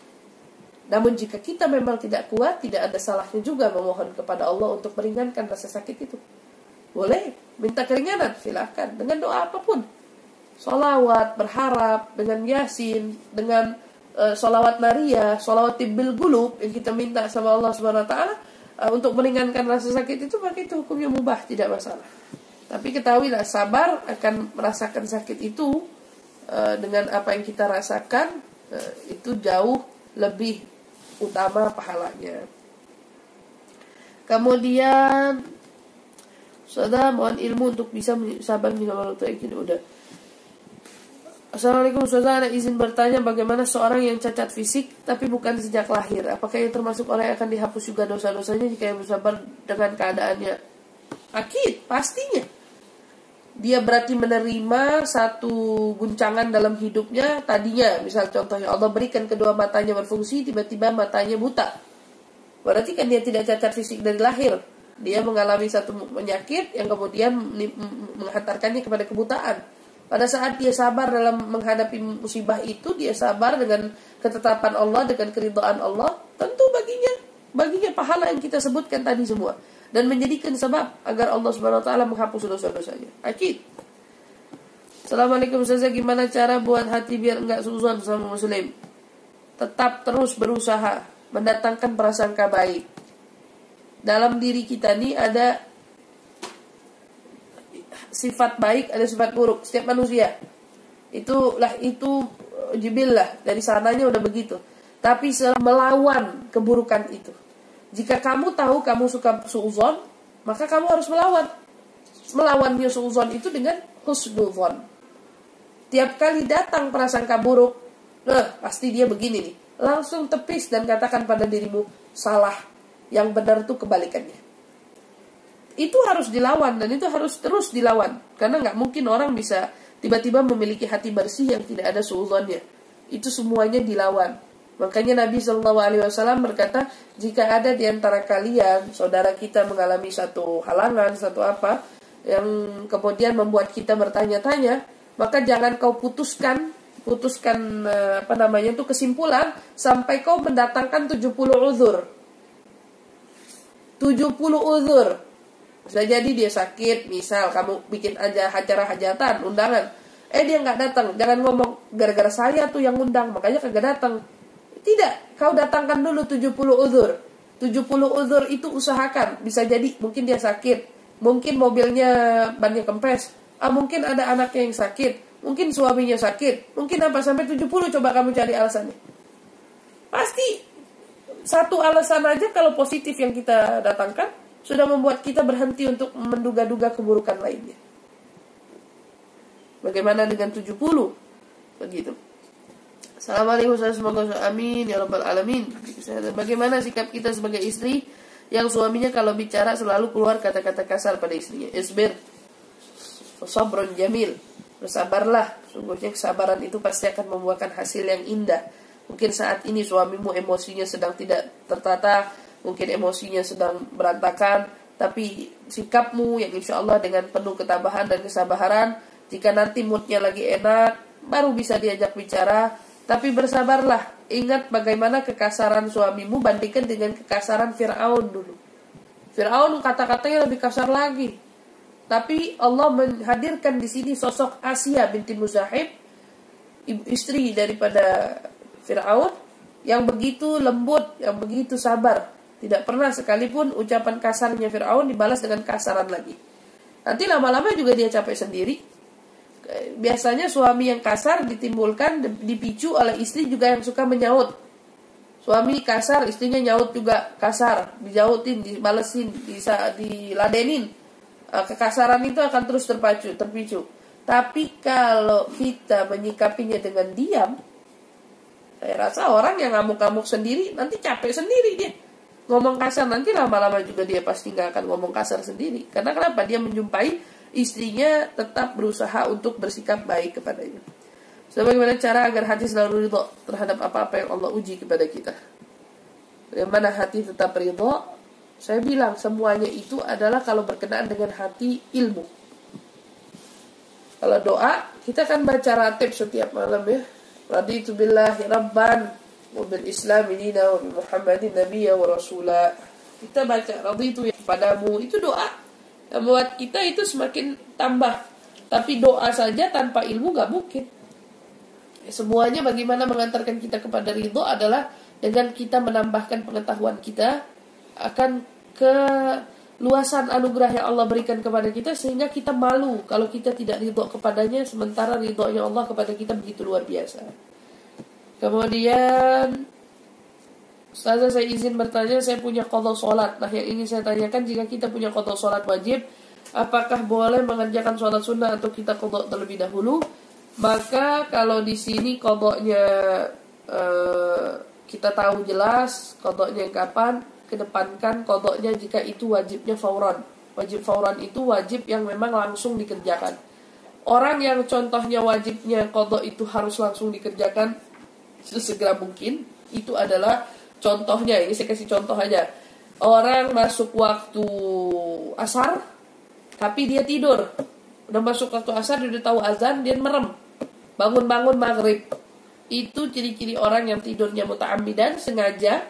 Namun jika kita memang tidak kuat, tidak ada salahnya juga memohon kepada Allah untuk meringankan rasa sakit itu. Boleh, minta keringanan, silakan dengan doa apa pun. Solawat, berharap, dengan yasin, dengan uh, solawat Maria, solawat tibil gulub yang kita minta sama Allah Subhanahu Wa Taala uh, untuk meringankan rasa sakit itu, maka itu hukumnya mubah, tidak masalah. Tapi ketahuilah sabar akan merasakan sakit itu uh, dengan apa yang kita rasakan uh, itu jauh lebih utama pahalanya. Kemudian saudara mohon ilmu untuk bisa sabar minum ini udah. Assalamualaikum saudara. Izin bertanya bagaimana seorang yang cacat fisik tapi bukan sejak lahir? Apakah yang termasuk orang yang akan dihapus juga dosa-dosanya jika yang bersabar dengan keadaannya? Akid pastinya dia berarti menerima satu guncangan dalam hidupnya tadinya. Misal contohnya Allah berikan kedua matanya berfungsi tiba-tiba matanya buta. Berarti kan dia tidak cacat fisik dari lahir. Dia mengalami satu penyakit yang kemudian menghantarkannya kepada kebutaan. Pada saat dia sabar dalam menghadapi musibah itu dia sabar dengan ketetapan Allah dengan keridhaan Allah tentu baginya baginya pahala yang kita sebutkan tadi semua dan menjadikan sebab agar Allah Subhanahu wa taala menghapus dosa-dosanya. Akid. Assalamualaikum Ustaz, gimana cara buat hati biar enggak suzon sama muslim? Tetap terus berusaha mendatangkan prasangka baik. Dalam diri kita ini ada sifat baik, ada sifat buruk setiap manusia. Itulah itu jibillah dari sananya udah begitu. Tapi melawan keburukan itu. Jika kamu tahu kamu suka suuzon, maka kamu harus melawan. Melawannya suuzon itu dengan husnuzon. Tiap kali datang prasangka buruk, nah pasti dia begini nih. Langsung tepis dan katakan pada dirimu, salah. Yang benar itu kebalikannya. Itu harus dilawan dan itu harus terus dilawan. Karena nggak mungkin orang bisa tiba-tiba memiliki hati bersih yang tidak ada suuzonnya. Itu semuanya dilawan. Makanya Nabi Shallallahu Alaihi Wasallam berkata, jika ada di antara kalian saudara kita mengalami satu halangan, satu apa yang kemudian membuat kita bertanya-tanya, maka jangan kau putuskan, putuskan eh, apa namanya itu kesimpulan sampai kau mendatangkan 70 uzur. 70 uzur. Bisa jadi dia sakit, misal kamu bikin aja acara hajatan, undangan. Eh dia nggak datang, jangan ngomong gara-gara saya tuh yang undang, makanya kagak datang tidak, kau datangkan dulu 70 uzur. 70 uzur itu usahakan. Bisa jadi mungkin dia sakit, mungkin mobilnya bannya kempes, ah mungkin ada anaknya yang sakit, mungkin suaminya sakit, mungkin apa sampai 70 coba kamu cari alasannya. Pasti satu alasan aja kalau positif yang kita datangkan sudah membuat kita berhenti untuk menduga-duga keburukan lainnya. Bagaimana dengan 70? Begitu. Assalamualaikum semoga amin ya rabbal alamin. Bagaimana sikap kita sebagai istri yang suaminya kalau bicara selalu keluar kata-kata kasar pada istrinya? Isbir. Sabrun jamil. Bersabarlah. Sungguhnya kesabaran itu pasti akan membuahkan hasil yang indah. Mungkin saat ini suamimu emosinya sedang tidak tertata, mungkin emosinya sedang berantakan, tapi sikapmu yang insya Allah dengan penuh ketabahan dan kesabaran, jika nanti moodnya lagi enak, baru bisa diajak bicara, tapi bersabarlah, ingat bagaimana kekasaran suamimu bandingkan dengan kekasaran Fir'aun dulu. Fir'aun kata-katanya lebih kasar lagi. Tapi Allah menghadirkan di sini sosok Asia binti Muzahib, istri daripada Fir'aun, yang begitu lembut, yang begitu sabar. Tidak pernah sekalipun ucapan kasarnya Fir'aun dibalas dengan kasaran lagi. Nanti lama-lama juga dia capek sendiri. Biasanya suami yang kasar ditimbulkan dipicu oleh istri juga yang suka menyaut. Suami kasar, istrinya nyaut juga kasar, dijautin, dibalesin, bisa diladenin. Eh, kekasaran itu akan terus terpacu, terpicu. Tapi kalau kita menyikapinya dengan diam, saya rasa orang yang ngamuk-ngamuk sendiri nanti capek sendiri dia. Ngomong kasar nanti lama-lama juga dia pasti nggak akan ngomong kasar sendiri. Karena kenapa? Dia menjumpai istrinya tetap berusaha untuk bersikap baik kepadanya. Sebagaimana cara agar hati selalu ridho terhadap apa-apa yang Allah uji kepada kita. Bagaimana hati tetap ridho? Saya bilang semuanya itu adalah kalau berkenaan dengan hati ilmu. Kalau doa, kita kan baca ratib setiap malam ya. Raditu billahi rabban wa bil islam dina wa bi muhammadin nabiyya wa rasula. Kita baca raditu ya padamu itu doa membuat kita itu semakin tambah. Tapi doa saja tanpa ilmu gak mungkin. Semuanya bagaimana mengantarkan kita kepada ridho adalah dengan kita menambahkan pengetahuan kita akan ke luasan anugerah yang Allah berikan kepada kita sehingga kita malu kalau kita tidak ridho kepadanya sementara ridhonya Allah kepada kita begitu luar biasa. Kemudian Ustazah saya izin bertanya saya punya kodok sholat Nah yang ingin saya tanyakan jika kita punya kodok sholat wajib Apakah boleh mengerjakan sholat sunnah atau kita kodok terlebih dahulu Maka kalau di sini kodoknya uh, Kita tahu jelas kodoknya kapan kedepankan kodoknya jika itu wajibnya fauran. Wajib fauran itu wajib yang memang langsung dikerjakan. Orang yang contohnya wajibnya kodok itu harus langsung dikerjakan sesegera mungkin, itu adalah contohnya. Ini saya kasih contoh aja. Orang masuk waktu asar, tapi dia tidur. Udah masuk waktu asar, dia udah tahu azan, dia merem. Bangun-bangun maghrib. Itu ciri-ciri orang yang tidurnya muta'amidan, sengaja,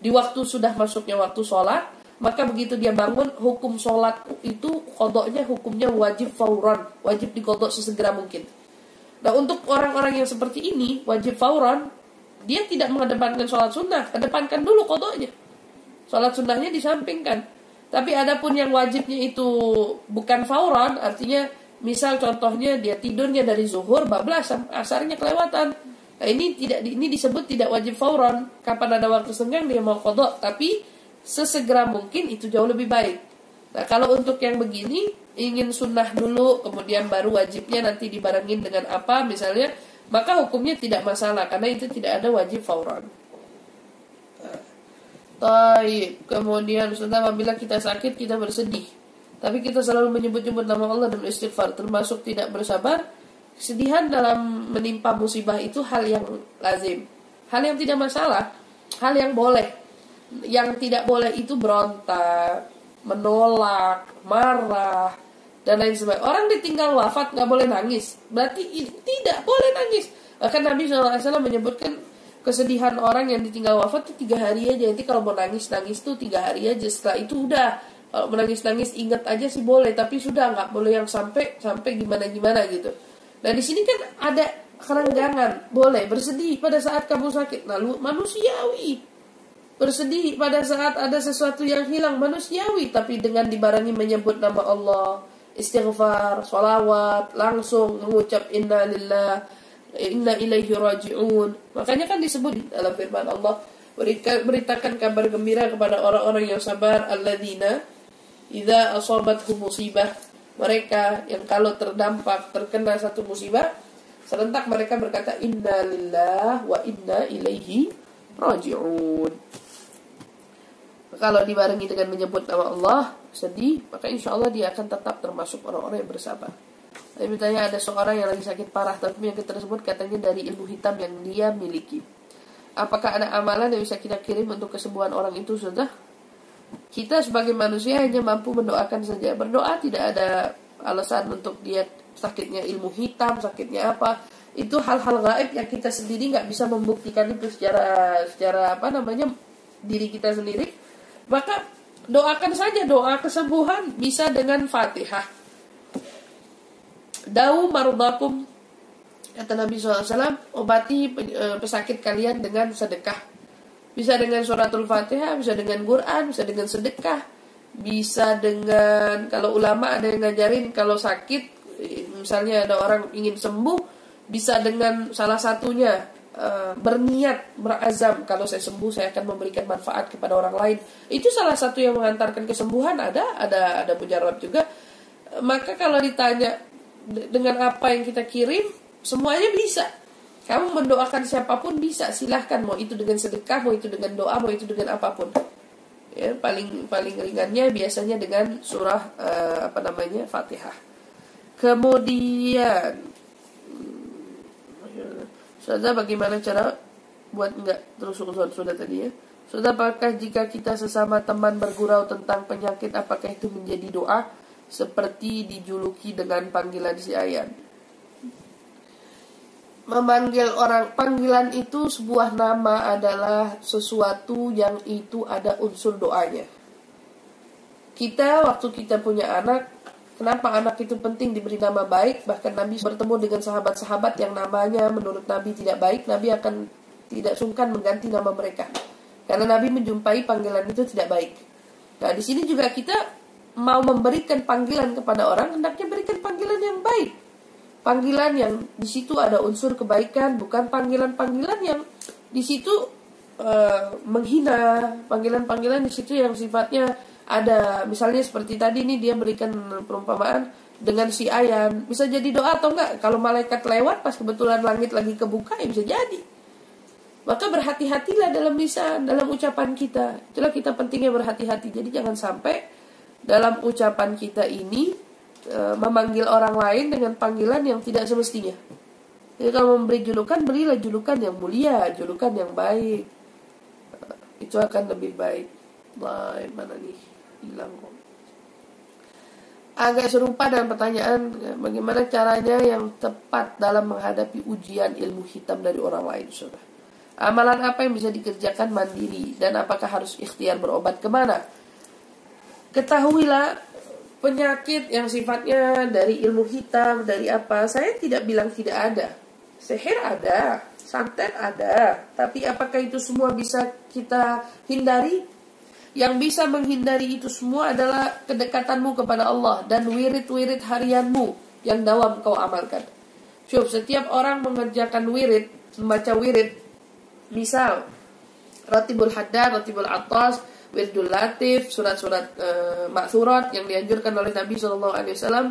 di waktu sudah masuknya waktu sholat, maka begitu dia bangun, hukum sholat itu kodoknya hukumnya wajib fauron, wajib dikodok sesegera mungkin. Nah untuk orang-orang yang seperti ini, wajib fauron, dia tidak mengedepankan sholat sunnah, kedepankan dulu kodoknya. Sholat sunnahnya disampingkan. Tapi adapun yang wajibnya itu bukan fauron, artinya misal contohnya dia tidurnya dari zuhur, bablas, asarnya kelewatan Nah, ini tidak ini disebut tidak wajib fauron. Kapan ada waktu senggang dia mau kodok, tapi sesegera mungkin itu jauh lebih baik. Nah, kalau untuk yang begini ingin sunnah dulu, kemudian baru wajibnya nanti dibarengin dengan apa misalnya, maka hukumnya tidak masalah karena itu tidak ada wajib fauron. Nah, kemudian setelah apabila kita sakit kita bersedih, tapi kita selalu menyebut-nyebut nama Allah dan istighfar, termasuk tidak bersabar, Kesedihan dalam menimpa musibah itu hal yang lazim. Hal yang tidak masalah. Hal yang boleh. Yang tidak boleh itu berontak, menolak, marah, dan lain sebagainya. Orang ditinggal wafat nggak boleh nangis. Berarti tidak boleh nangis. Bahkan Nabi SAW menyebutkan kesedihan orang yang ditinggal wafat itu tiga hari aja. Nanti kalau mau nangis nangis tuh tiga hari aja. Setelah itu udah kalau menangis nangis ingat aja sih boleh. Tapi sudah nggak boleh yang sampai sampai gimana gimana gitu. Nah di sini kan ada kerenggangan, boleh bersedih pada saat kamu sakit, lalu manusiawi. Bersedih pada saat ada sesuatu yang hilang manusiawi, tapi dengan dibarengi menyebut nama Allah, istighfar, salawat, langsung mengucap inna lillah, inna ilaihi raji'un. Makanya kan disebut dalam firman Allah, beritakan kabar gembira kepada orang-orang yang sabar alladzina idza asabathum musibah mereka yang kalau terdampak terkena satu musibah serentak mereka berkata inna lillah wa inna ilaihi rajiun kalau dibarengi dengan menyebut nama Allah sedih maka insya Allah dia akan tetap termasuk orang-orang yang bersabar tapi misalnya ada seorang yang lagi sakit parah tapi yang tersebut katanya dari ilmu hitam yang dia miliki apakah ada amalan yang bisa kita kirim untuk kesembuhan orang itu sudah kita sebagai manusia hanya mampu mendoakan saja. Berdoa tidak ada alasan untuk dia sakitnya ilmu hitam, sakitnya apa. Itu hal-hal gaib yang kita sendiri nggak bisa membuktikan itu secara secara apa namanya diri kita sendiri. Maka doakan saja doa kesembuhan bisa dengan Fatihah. Dau marubakum kata Nabi SAW obati eh, pesakit kalian dengan sedekah bisa dengan suratul fatihah, bisa dengan Quran, bisa dengan sedekah. bisa dengan kalau ulama ada yang ngajarin kalau sakit misalnya ada orang ingin sembuh bisa dengan salah satunya uh, berniat berazam. Kalau saya sembuh saya akan memberikan manfaat kepada orang lain. Itu salah satu yang mengantarkan kesembuhan. Ada ada ada mujarab juga. Maka kalau ditanya dengan apa yang kita kirim semuanya bisa. Kamu mendoakan siapa pun bisa. Silahkan. Mau itu dengan sedekah mau itu dengan doa mau itu dengan apa pun. Ya paling paling ringannya biasanya dengan surah uh, apa namanya Fatihah. Kemudian sudah bagaimana cara buat enggak terus sudah tadi ya? Sudah apakah jika kita sesama teman bergurau tentang penyakit apakah itu menjadi doa? Seperti dijuluki dengan panggilan si memanggil orang panggilan itu sebuah nama adalah sesuatu yang itu ada unsur doanya. Kita waktu kita punya anak, kenapa anak itu penting diberi nama baik? Bahkan Nabi bertemu dengan sahabat-sahabat yang namanya menurut Nabi tidak baik, Nabi akan tidak sungkan mengganti nama mereka. Karena Nabi menjumpai panggilan itu tidak baik. Nah, di sini juga kita mau memberikan panggilan kepada orang, hendaknya berikan panggilan yang baik panggilan yang di situ ada unsur kebaikan, bukan panggilan-panggilan yang di situ uh, menghina, panggilan-panggilan di situ yang sifatnya ada misalnya seperti tadi ini dia berikan perumpamaan dengan si ayan bisa jadi doa atau enggak kalau malaikat lewat pas kebetulan langit lagi kebuka ya bisa jadi maka berhati-hatilah dalam lisan dalam ucapan kita itulah kita pentingnya berhati-hati jadi jangan sampai dalam ucapan kita ini e, memanggil orang lain dengan panggilan yang tidak semestinya. Jadi kalau memberi julukan, berilah julukan yang mulia, julukan yang baik. E, itu akan lebih baik. Baik, mana nih? Hilang kok. Agak serupa dengan pertanyaan bagaimana caranya yang tepat dalam menghadapi ujian ilmu hitam dari orang lain, saudara. Amalan apa yang bisa dikerjakan mandiri dan apakah harus ikhtiar berobat ke mana? Ketahuilah penyakit yang sifatnya dari ilmu hitam, dari apa, saya tidak bilang tidak ada. Seher ada, santet ada, tapi apakah itu semua bisa kita hindari? Yang bisa menghindari itu semua adalah kedekatanmu kepada Allah dan wirid-wirid harianmu yang dawam kau amalkan. Coba setiap orang mengerjakan wirid, membaca wirid, misal Ratibul Haddad, Ratibul Atas, wirdul latif, surat-surat e, maksurat yang dianjurkan oleh Nabi Shallallahu Alaihi Wasallam,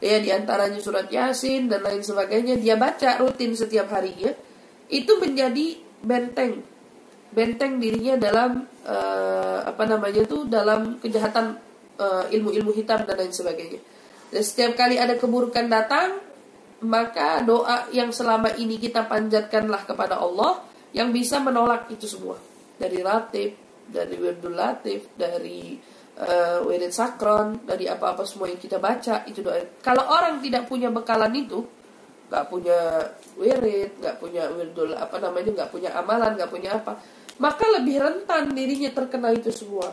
ya di antaranya surat Yasin dan lain sebagainya. Dia baca rutin setiap harinya, itu menjadi benteng, benteng dirinya dalam e, apa namanya tuh dalam kejahatan eh, ilmu-ilmu hitam dan lain sebagainya. Dan setiap kali ada keburukan datang, maka doa yang selama ini kita panjatkanlah kepada Allah yang bisa menolak itu semua dari ratib, dari wirdul latif, dari uh, wirid sakron, dari apa-apa semua yang kita baca itu doa. Kalau orang tidak punya bekalan itu, nggak punya wirid, nggak punya wirdul apa namanya, nggak punya amalan, nggak punya apa, maka lebih rentan dirinya terkena itu semua.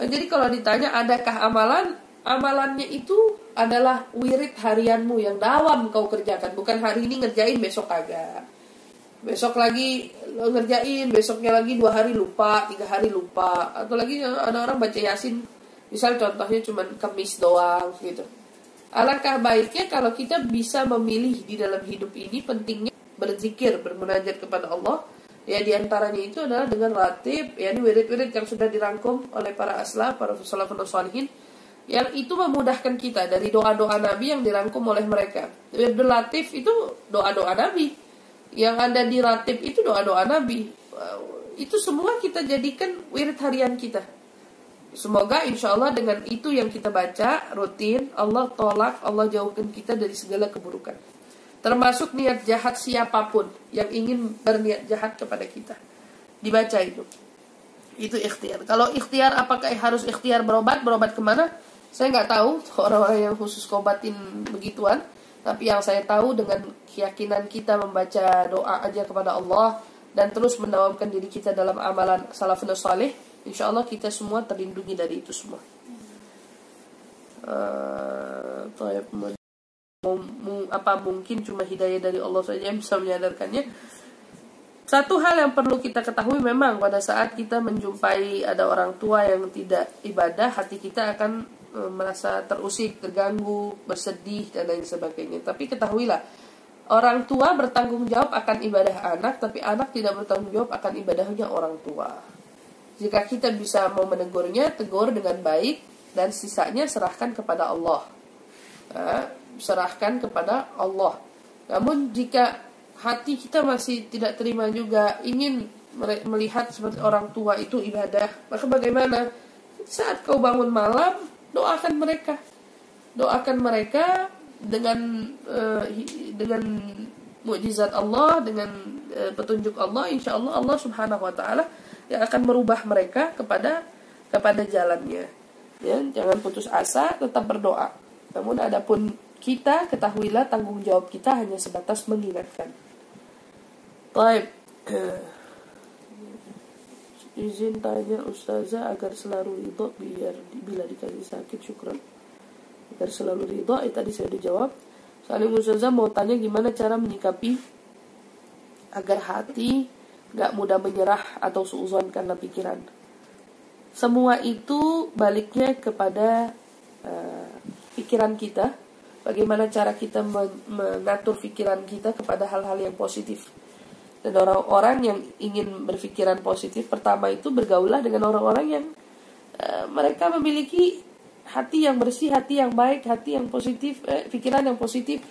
Nah, jadi kalau ditanya adakah amalan, amalannya itu adalah wirid harianmu yang dawam kau kerjakan, bukan hari ini ngerjain besok kagak. Besok lagi lo ngerjain besoknya lagi dua hari lupa tiga hari lupa. Atau lagi ada orang baca yasin. Misal contohnya cuma kemis doang gitu. Alangkah baiknya kalau kita bisa memilih di dalam hidup ini pentingnya berzikir bermunajat kepada Allah ya di antaranya itu adalah dengan ratib ya ini wirid-wirid yang sudah dirangkum oleh para asla para salafun salihin yang itu memudahkan kita dari doa-doa Nabi yang dirangkum oleh mereka. Wirid latif itu doa-doa Nabi yang ada di ratib itu doa-doa Nabi. Itu semua kita jadikan wirid harian kita. Semoga insya Allah dengan itu yang kita baca rutin, Allah tolak, Allah jauhkan kita dari segala keburukan. Termasuk niat jahat siapa pun yang ingin berniat jahat kepada kita. Dibaca itu. Itu ikhtiar. Kalau ikhtiar apakah harus ikhtiar berobat? Berobat ke mana? Saya nggak tahu orang-orang yang khusus kobatin begituan. Tapi yang saya tahu dengan keyakinan kita membaca doa aja kepada Allah dan terus mendawamkan diri kita dalam amalan salafun salih, insya Allah kita semua terlindungi dari itu semua. Uh, apa mungkin cuma hidayah dari Allah saja yang bisa menyadarkannya? satu hal yang perlu kita ketahui memang pada saat kita menjumpai ada orang tua yang tidak ibadah, hati kita akan e, merasa terusik, terganggu, bersedih dan lain sebagainya. Tapi ketahuilah, orang tua bertanggung jawab akan ibadah anak, tapi anak tidak bertanggung jawab akan ibadahnya orang tua. Jika kita bisa mau menegurnya, tegur dengan baik dan sisanya serahkan kepada Allah. Nah, serahkan kepada Allah. Namun jika hati kita masih tidak terima juga ingin melihat seperti orang tua itu ibadah maka bagaimana? Saat kau bangun malam doakan mereka. Doakan mereka dengan uh, dengan mukjizat Allah dengan uh, petunjuk Allah insya Allah Allah subhanahu wa taala yang akan merubah mereka kepada kepada jalannya. Ya jangan putus asa tetap berdoa. Namun adapun kita ketahuilah tanggung jawab kita hanya sebatas mengingatkan Baik. Izin tanya ustazah agar selalu ridho biar bila dikasih sakit syukran. Agar selalu ridho, eh tadi saya udah jawab. Saling ustazah mau tanya gimana cara menyikapi agar hati gak mudah menyerah atau suuzon karena pikiran. Semua itu baliknya kepada uh, pikiran kita. Bagaimana cara kita mengatur pikiran kita kepada hal-hal yang positif dan orang-orang yang ingin berpikiran positif pertama itu bergaulah dengan orang-orang yang uh, mereka memiliki hati yang bersih, hati yang baik, hati yang positif, eh, pikiran yang positif,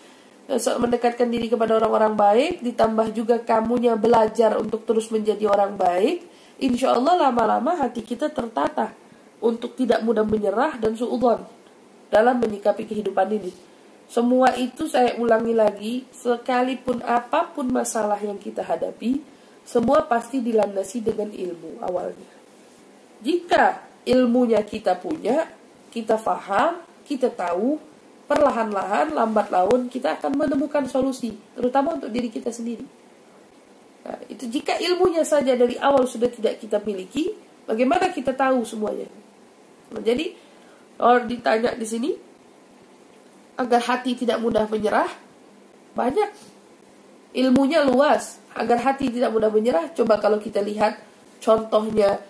uh, mendekatkan diri kepada orang-orang baik, ditambah juga kamunya belajar untuk terus menjadi orang baik, insya Allah lama-lama hati kita tertata untuk tidak mudah menyerah dan suudon dalam menyikapi kehidupan ini. Semua itu saya ulangi lagi, sekalipun apa pun masalah yang kita hadapi, semua pasti dilandasi dengan ilmu awalnya. Jika ilmunya kita punya, kita faham, kita tahu, perlahan-lahan, lambat laun kita akan menemukan solusi, terutama untuk diri kita sendiri. Nah, itu jika ilmunya saja dari awal sudah tidak kita miliki, bagaimana kita tahu semuanya? Nah, jadi kalau ditanya di sini, agar hati tidak mudah menyerah? Banyak. Ilmunya luas. Agar hati tidak mudah menyerah, coba kalau kita lihat contohnya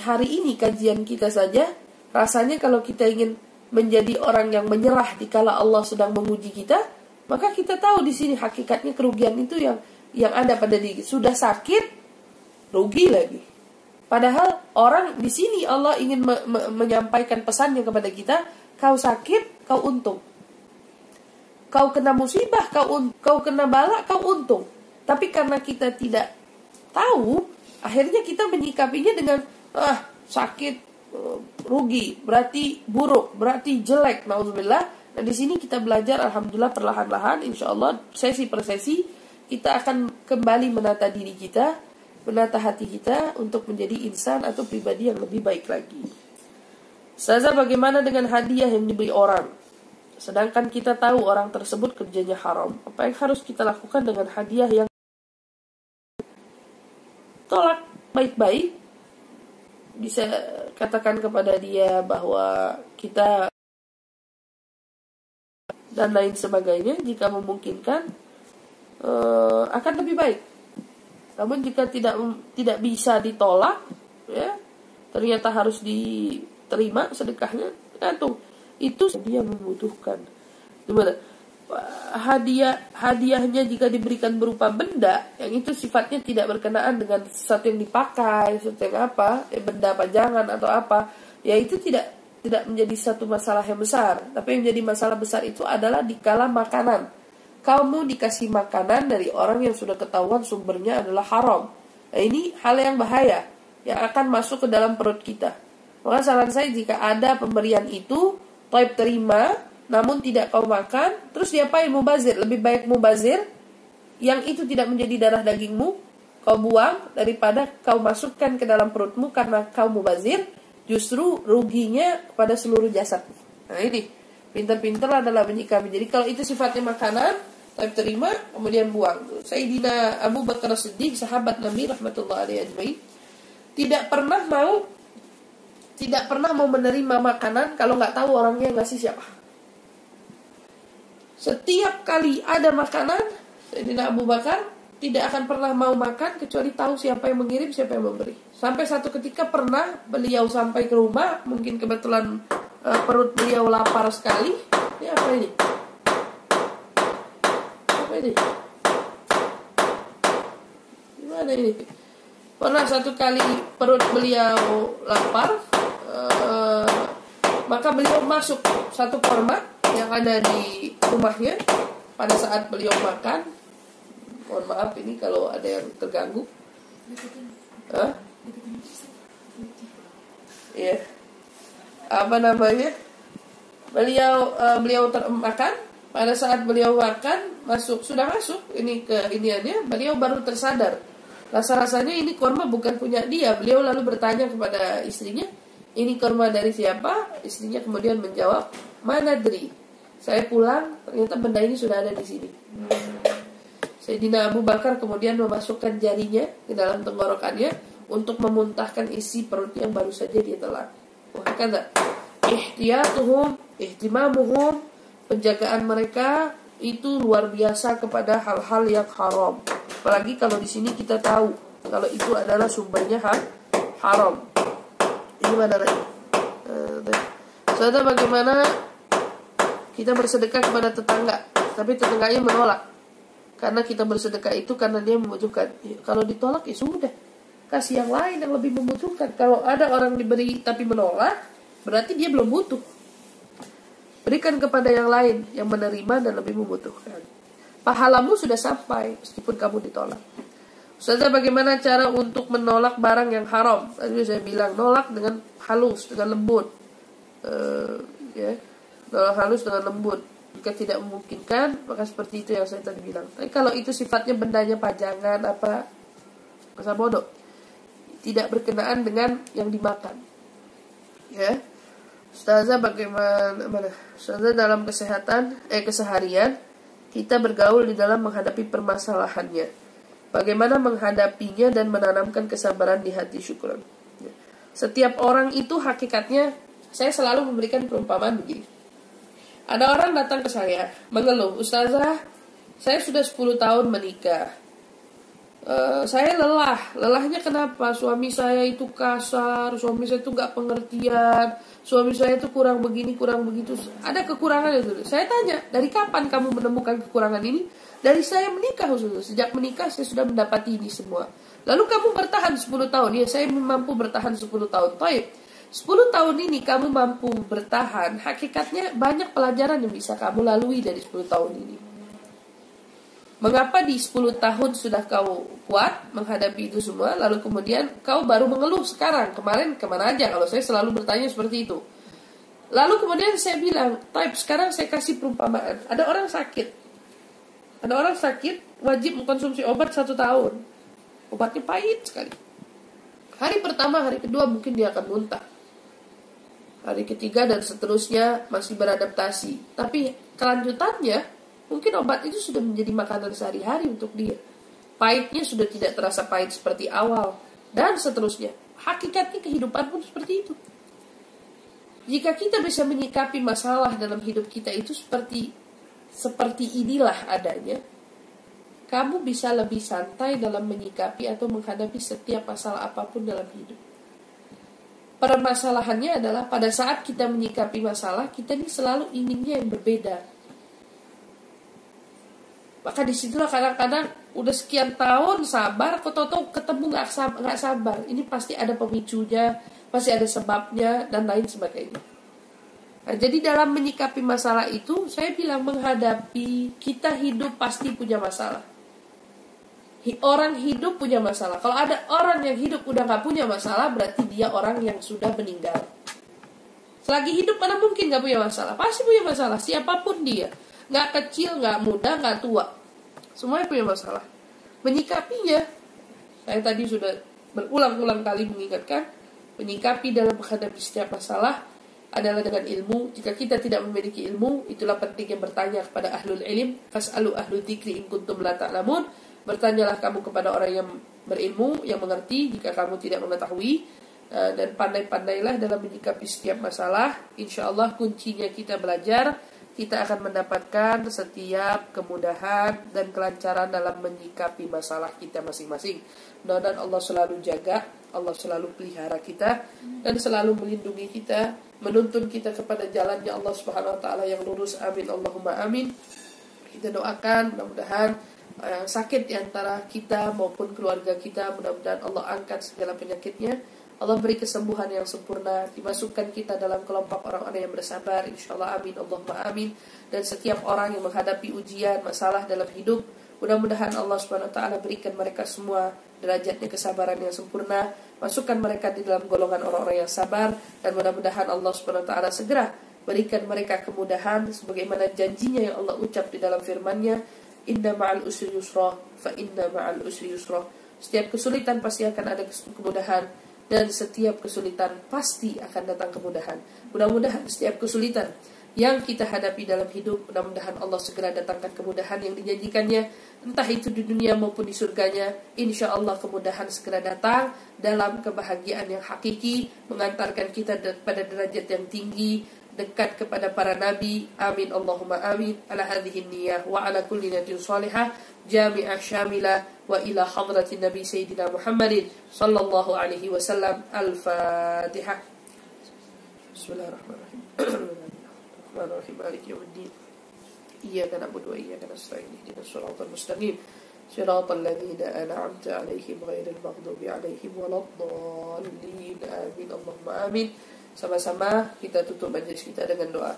hari ini kajian kita saja, rasanya kalau kita ingin menjadi orang yang menyerah di kala Allah sedang menguji kita, maka kita tahu di sini hakikatnya kerugian itu yang yang ada pada diri. Sudah sakit, rugi lagi. Padahal orang di sini Allah ingin me me menyampaikan pesannya kepada kita, kau sakit, kau untung. Kau kena musibah, kau kau kena bala, kau untung. Tapi karena kita tidak tahu, akhirnya kita menyikapinya dengan ah sakit, eh, rugi, berarti buruk, berarti jelek, nauzubillah. Nah di sini kita belajar, alhamdulillah perlahan-lahan, insya Allah sesi per sesi kita akan kembali menata diri kita, menata hati kita untuk menjadi insan atau pribadi yang lebih baik lagi. Saza bagaimana dengan hadiah yang diberi orang? Sedangkan kita tahu orang tersebut kerjanya haram. Apa yang harus kita lakukan dengan hadiah yang tolak baik-baik? Bisa katakan kepada dia bahwa kita dan lain sebagainya jika memungkinkan uh, akan lebih baik. Namun jika tidak tidak bisa ditolak, ya ternyata harus diterima sedekahnya, gantung itu dia membutuhkan. Gimana? Hadiah hadiahnya jika diberikan berupa benda yang itu sifatnya tidak berkenaan dengan sesuatu yang dipakai, sesuatu yang apa, ya benda pajangan atau apa, ya itu tidak tidak menjadi satu masalah yang besar. Tapi yang menjadi masalah besar itu adalah di kala makanan. Kamu dikasih makanan dari orang yang sudah ketahuan sumbernya adalah haram. Nah, ini hal yang bahaya yang akan masuk ke dalam perut kita. Maka saran saya jika ada pemberian itu Taib terima, namun tidak kau makan, terus diapain mubazir? Lebih baik mubazir yang itu tidak menjadi darah dagingmu, kau buang daripada kau masukkan ke dalam perutmu karena kau mubazir, justru ruginya pada seluruh jasad. Nah ini, pintar-pintar adalah menyikapi. Jadi kalau itu sifatnya makanan, taib terima, kemudian buang. Sayyidina Abu Bakar Siddiq, sahabat Nabi rahmatullah alaihi tidak pernah mau tidak pernah mau menerima makanan kalau nggak tahu orangnya yang ngasih siapa. Setiap kali ada makanan, Sayyidina Abu Bakar tidak akan pernah mau makan kecuali tahu siapa yang mengirim, siapa yang memberi. Sampai satu ketika pernah beliau sampai ke rumah, mungkin kebetulan uh, perut beliau lapar sekali. Ini apa ini? Apa ini? Gimana ini? Pernah satu kali perut beliau lapar, uh, maka beliau masuk satu format yang ada di rumahnya pada saat beliau makan mohon maaf ini kalau ada yang terganggu Hah? Iya. Apa namanya? Beliau uh, beliau termakan pada saat beliau makan masuk sudah masuk ini ke iniannya beliau baru tersadar rasa rasanya ini korma bukan punya dia beliau lalu bertanya kepada istrinya ini korma dari siapa istrinya kemudian menjawab mana dri saya pulang ternyata benda ini sudah ada di sini Sayyidina Abu Bakar kemudian memasukkan jarinya ke dalam tenggorokannya untuk memuntahkan isi perut yang baru saja dia telan. Wah kata ihtiyatuhum, ihtimamuhum, penjagaan mereka itu luar biasa kepada hal-hal yang haram. Apalagi kalau di sini kita tahu kalau itu adalah sumbernya ha haram. Ini mana lagi? Saudara bagaimana kita bersedekah kepada tetangga, tapi tetangganya menolak karena kita bersedekah itu karena dia membutuhkan. Kalau ditolak ya sudah. Kasih yang lain yang lebih membutuhkan. Kalau ada orang diberi tapi menolak, berarti dia belum butuh. Berikan kepada yang lain yang menerima dan lebih membutuhkan. Pahalamu sudah sampai meskipun kamu ditolak. Ustazah bagaimana cara untuk menolak barang yang haram? Tadi saya bilang nolak dengan halus, dengan lembut. Uh, ya, nolak halus dengan lembut. Jika tidak memungkinkan maka seperti itu yang saya tadi bilang. Tapi kalau itu sifatnya bendanya pajangan apa masa bodoh. Tidak berkenaan dengan yang dimakan. Ya. Ustazah bagaimana mana? Ustazah dalam kesehatan eh keseharian kita bergaul di dalam menghadapi permasalahannya bagaimana menghadapinya dan menanamkan kesabaran di hati syukuran ya. setiap orang itu hakikatnya saya selalu memberikan perumpamaan begini ada orang datang ke saya mengeluh, Ustazah, saya sudah 10 tahun menikah. Uh, saya lelah, lelahnya kenapa? Suami saya itu kasar, suami saya itu nggak pengertian, suami saya itu kurang begini, kurang begitu. Ada kekurangan itu. Saya tanya, dari kapan kamu menemukan kekurangan ini? Dari saya menikah, khusus. Sejak menikah saya sudah mendapati ini semua. Lalu kamu bertahan 10 tahun. Ya, saya mampu bertahan 10 tahun. Baik. 10 tahun ini kamu mampu bertahan, hakikatnya banyak pelajaran yang bisa kamu lalui dari 10 tahun ini. Mengapa di 10 tahun sudah kau kuat menghadapi itu semua, lalu kemudian kau baru mengeluh sekarang, kemarin ke mana aja, kalau saya selalu bertanya seperti itu. Lalu kemudian saya bilang, type sekarang saya kasih perumpamaan. Ada orang sakit, ada orang sakit wajib mengkonsumsi obat satu tahun. Obatnya pahit sekali. Hari pertama, hari kedua mungkin dia akan muntah hari ketiga dan seterusnya masih beradaptasi. Tapi kelanjutannya mungkin obat itu sudah menjadi makanan sehari-hari untuk dia. Pahitnya sudah tidak terasa pahit seperti awal dan seterusnya. Hakikatnya kehidupan pun seperti itu. Jika kita bisa menyikapi masalah dalam hidup kita itu seperti seperti inilah adanya, kamu bisa lebih santai dalam menyikapi atau menghadapi setiap masalah apa pun dalam hidup. Permasalahannya adalah pada saat kita menyikapi masalah kita ini selalu inginnya yang berbeda. Maka di situlah kadang-kadang udah sekian tahun sabar kok tau ketemu nggak sabar, sabar. Ini pasti ada pemicunya pasti ada sebabnya dan lain sebagainya nah, jadi dalam menyikapi masalah itu saya bilang menghadapi kita hidup pasti punya masalah orang hidup punya masalah. Kalau ada orang yang hidup udah nggak punya masalah, berarti dia orang yang sudah meninggal. Selagi hidup mana mungkin nggak punya masalah? Pasti punya masalah. Siapa pun dia, nggak kecil, nggak muda, nggak tua, semuanya punya masalah. Menyikapinya, saya tadi sudah berulang-ulang kali mengingatkan, menyikapi dalam menghadapi setiap masalah adalah dengan ilmu. Jika kita tidak memiliki ilmu, itulah pentingnya bertanya kepada ahlul ilm. Fas'alu ahlu dzikri in kuntum la ta'lamun. Bertanyalah kamu kepada orang yang berilmu, yang mengerti jika kamu tidak mengetahui eh, dan pandai-pandailah dalam menyikapi setiap masalah. Insya Allah kuncinya kita belajar kita akan mendapatkan setiap kemudahan dan kelancaran dalam menyikapi masalah kita masing-masing. Dan Allah selalu jaga, Allah selalu pelihara kita dan selalu melindungi kita, menuntun kita kepada jalannya Allah Subhanahu wa taala yang lurus. Amin. Allahumma amin. Kita doakan mudah-mudahan yang sakit di antara kita maupun keluarga kita mudah-mudahan Allah angkat segala penyakitnya. Allah beri kesembuhan yang sempurna. Dimasukkan kita dalam kelompok orang-orang yang bersabar insyaallah. Amin. Allahumma amin. Dan setiap orang yang menghadapi ujian masalah dalam hidup mudah-mudahan Allah Subhanahu wa taala berikan mereka semua derajatnya kesabaran yang sempurna masukkan mereka di dalam golongan orang-orang yang sabar dan mudah-mudahan Allah Subhanahu wa taala segera berikan mereka kemudahan sebagaimana janjinya yang Allah ucap di dalam firman-Nya inna ma'al usri yusra fa inna ma'al usri yusra. Setiap kesulitan pasti akan ada kemudahan dan setiap kesulitan pasti akan datang kemudahan. Mudah-mudahan setiap kesulitan yang kita hadapi dalam hidup. Mudah-mudahan Allah segera datangkan kemudahan yang dijanjikannya entah itu di dunia maupun di surganya. Insya Allah kemudahan segera datang dalam kebahagiaan yang hakiki mengantarkan kita pada derajat yang tinggi dekat kepada para nabi. Amin. Allahumma amin. Ala hadhihi niyyah wa ala kulli niyatin salihah jami'ah syamilah wa ila hadratin nabi sayyidina Muhammadin sallallahu alaihi wasallam. Al-fatihah bismillahirrahmanirrahim Bismillahirrahmanirrahim maliki yaumiddin iyyaka na'budu wa iyyaka nasta'in ihdinas siratal mustaqim صراط الذين أنعمت عليهم غير المغضوب عليهم ولا الضالين آمين اللهم آمين Sama-sama kita tutup majlis kita dengan doa.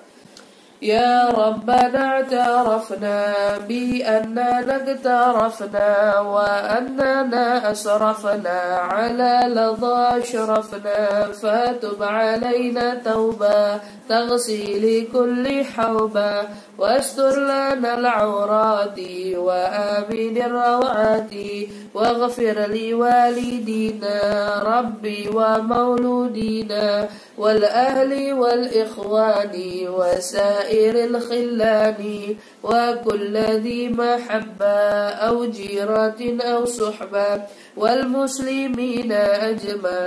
يا ربنا اعترفنا بأننا اقترفنا وأننا أسرفنا على لظى أشرفنا. فتب علينا توبة تغسيل كل حوبة. واستر لنا العورات وآمن الروعات واغفر لوالدينا ربي ومولودينا والأهل والإخوان وسائر الخلان وكل ذي محبة أو جيرة أو صحبة والمسلمين أجمع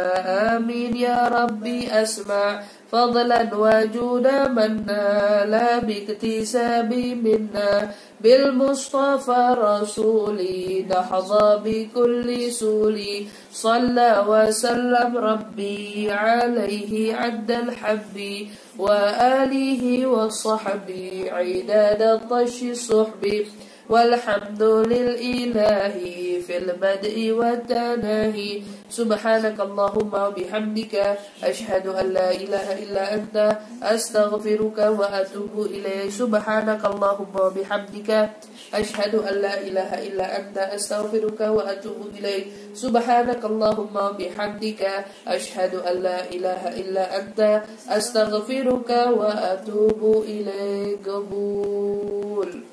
آمين يا ربي أسمع. فضلا وجودا منا لا باكتساب منا. بالمصطفى رسولي نحظى بكل سولي. صلى وسلم ربي عليه عد الحب وآله وصحبه. عداد الطش الصحب والحمد للإله في البدء والتناهي. سبحانك اللهم وبحمدك أشهد أن لا إله إلا أنت أستغفرك وأتوب إليك. سبحانك اللهم وبحمدك أشهد أن لا إله إلا أنت أستغفرك وأتوب إليك. سبحانك اللهم وبحمدك أشهد أن لا إله إلا أنت أستغفرك وأتوب إليك. قبول.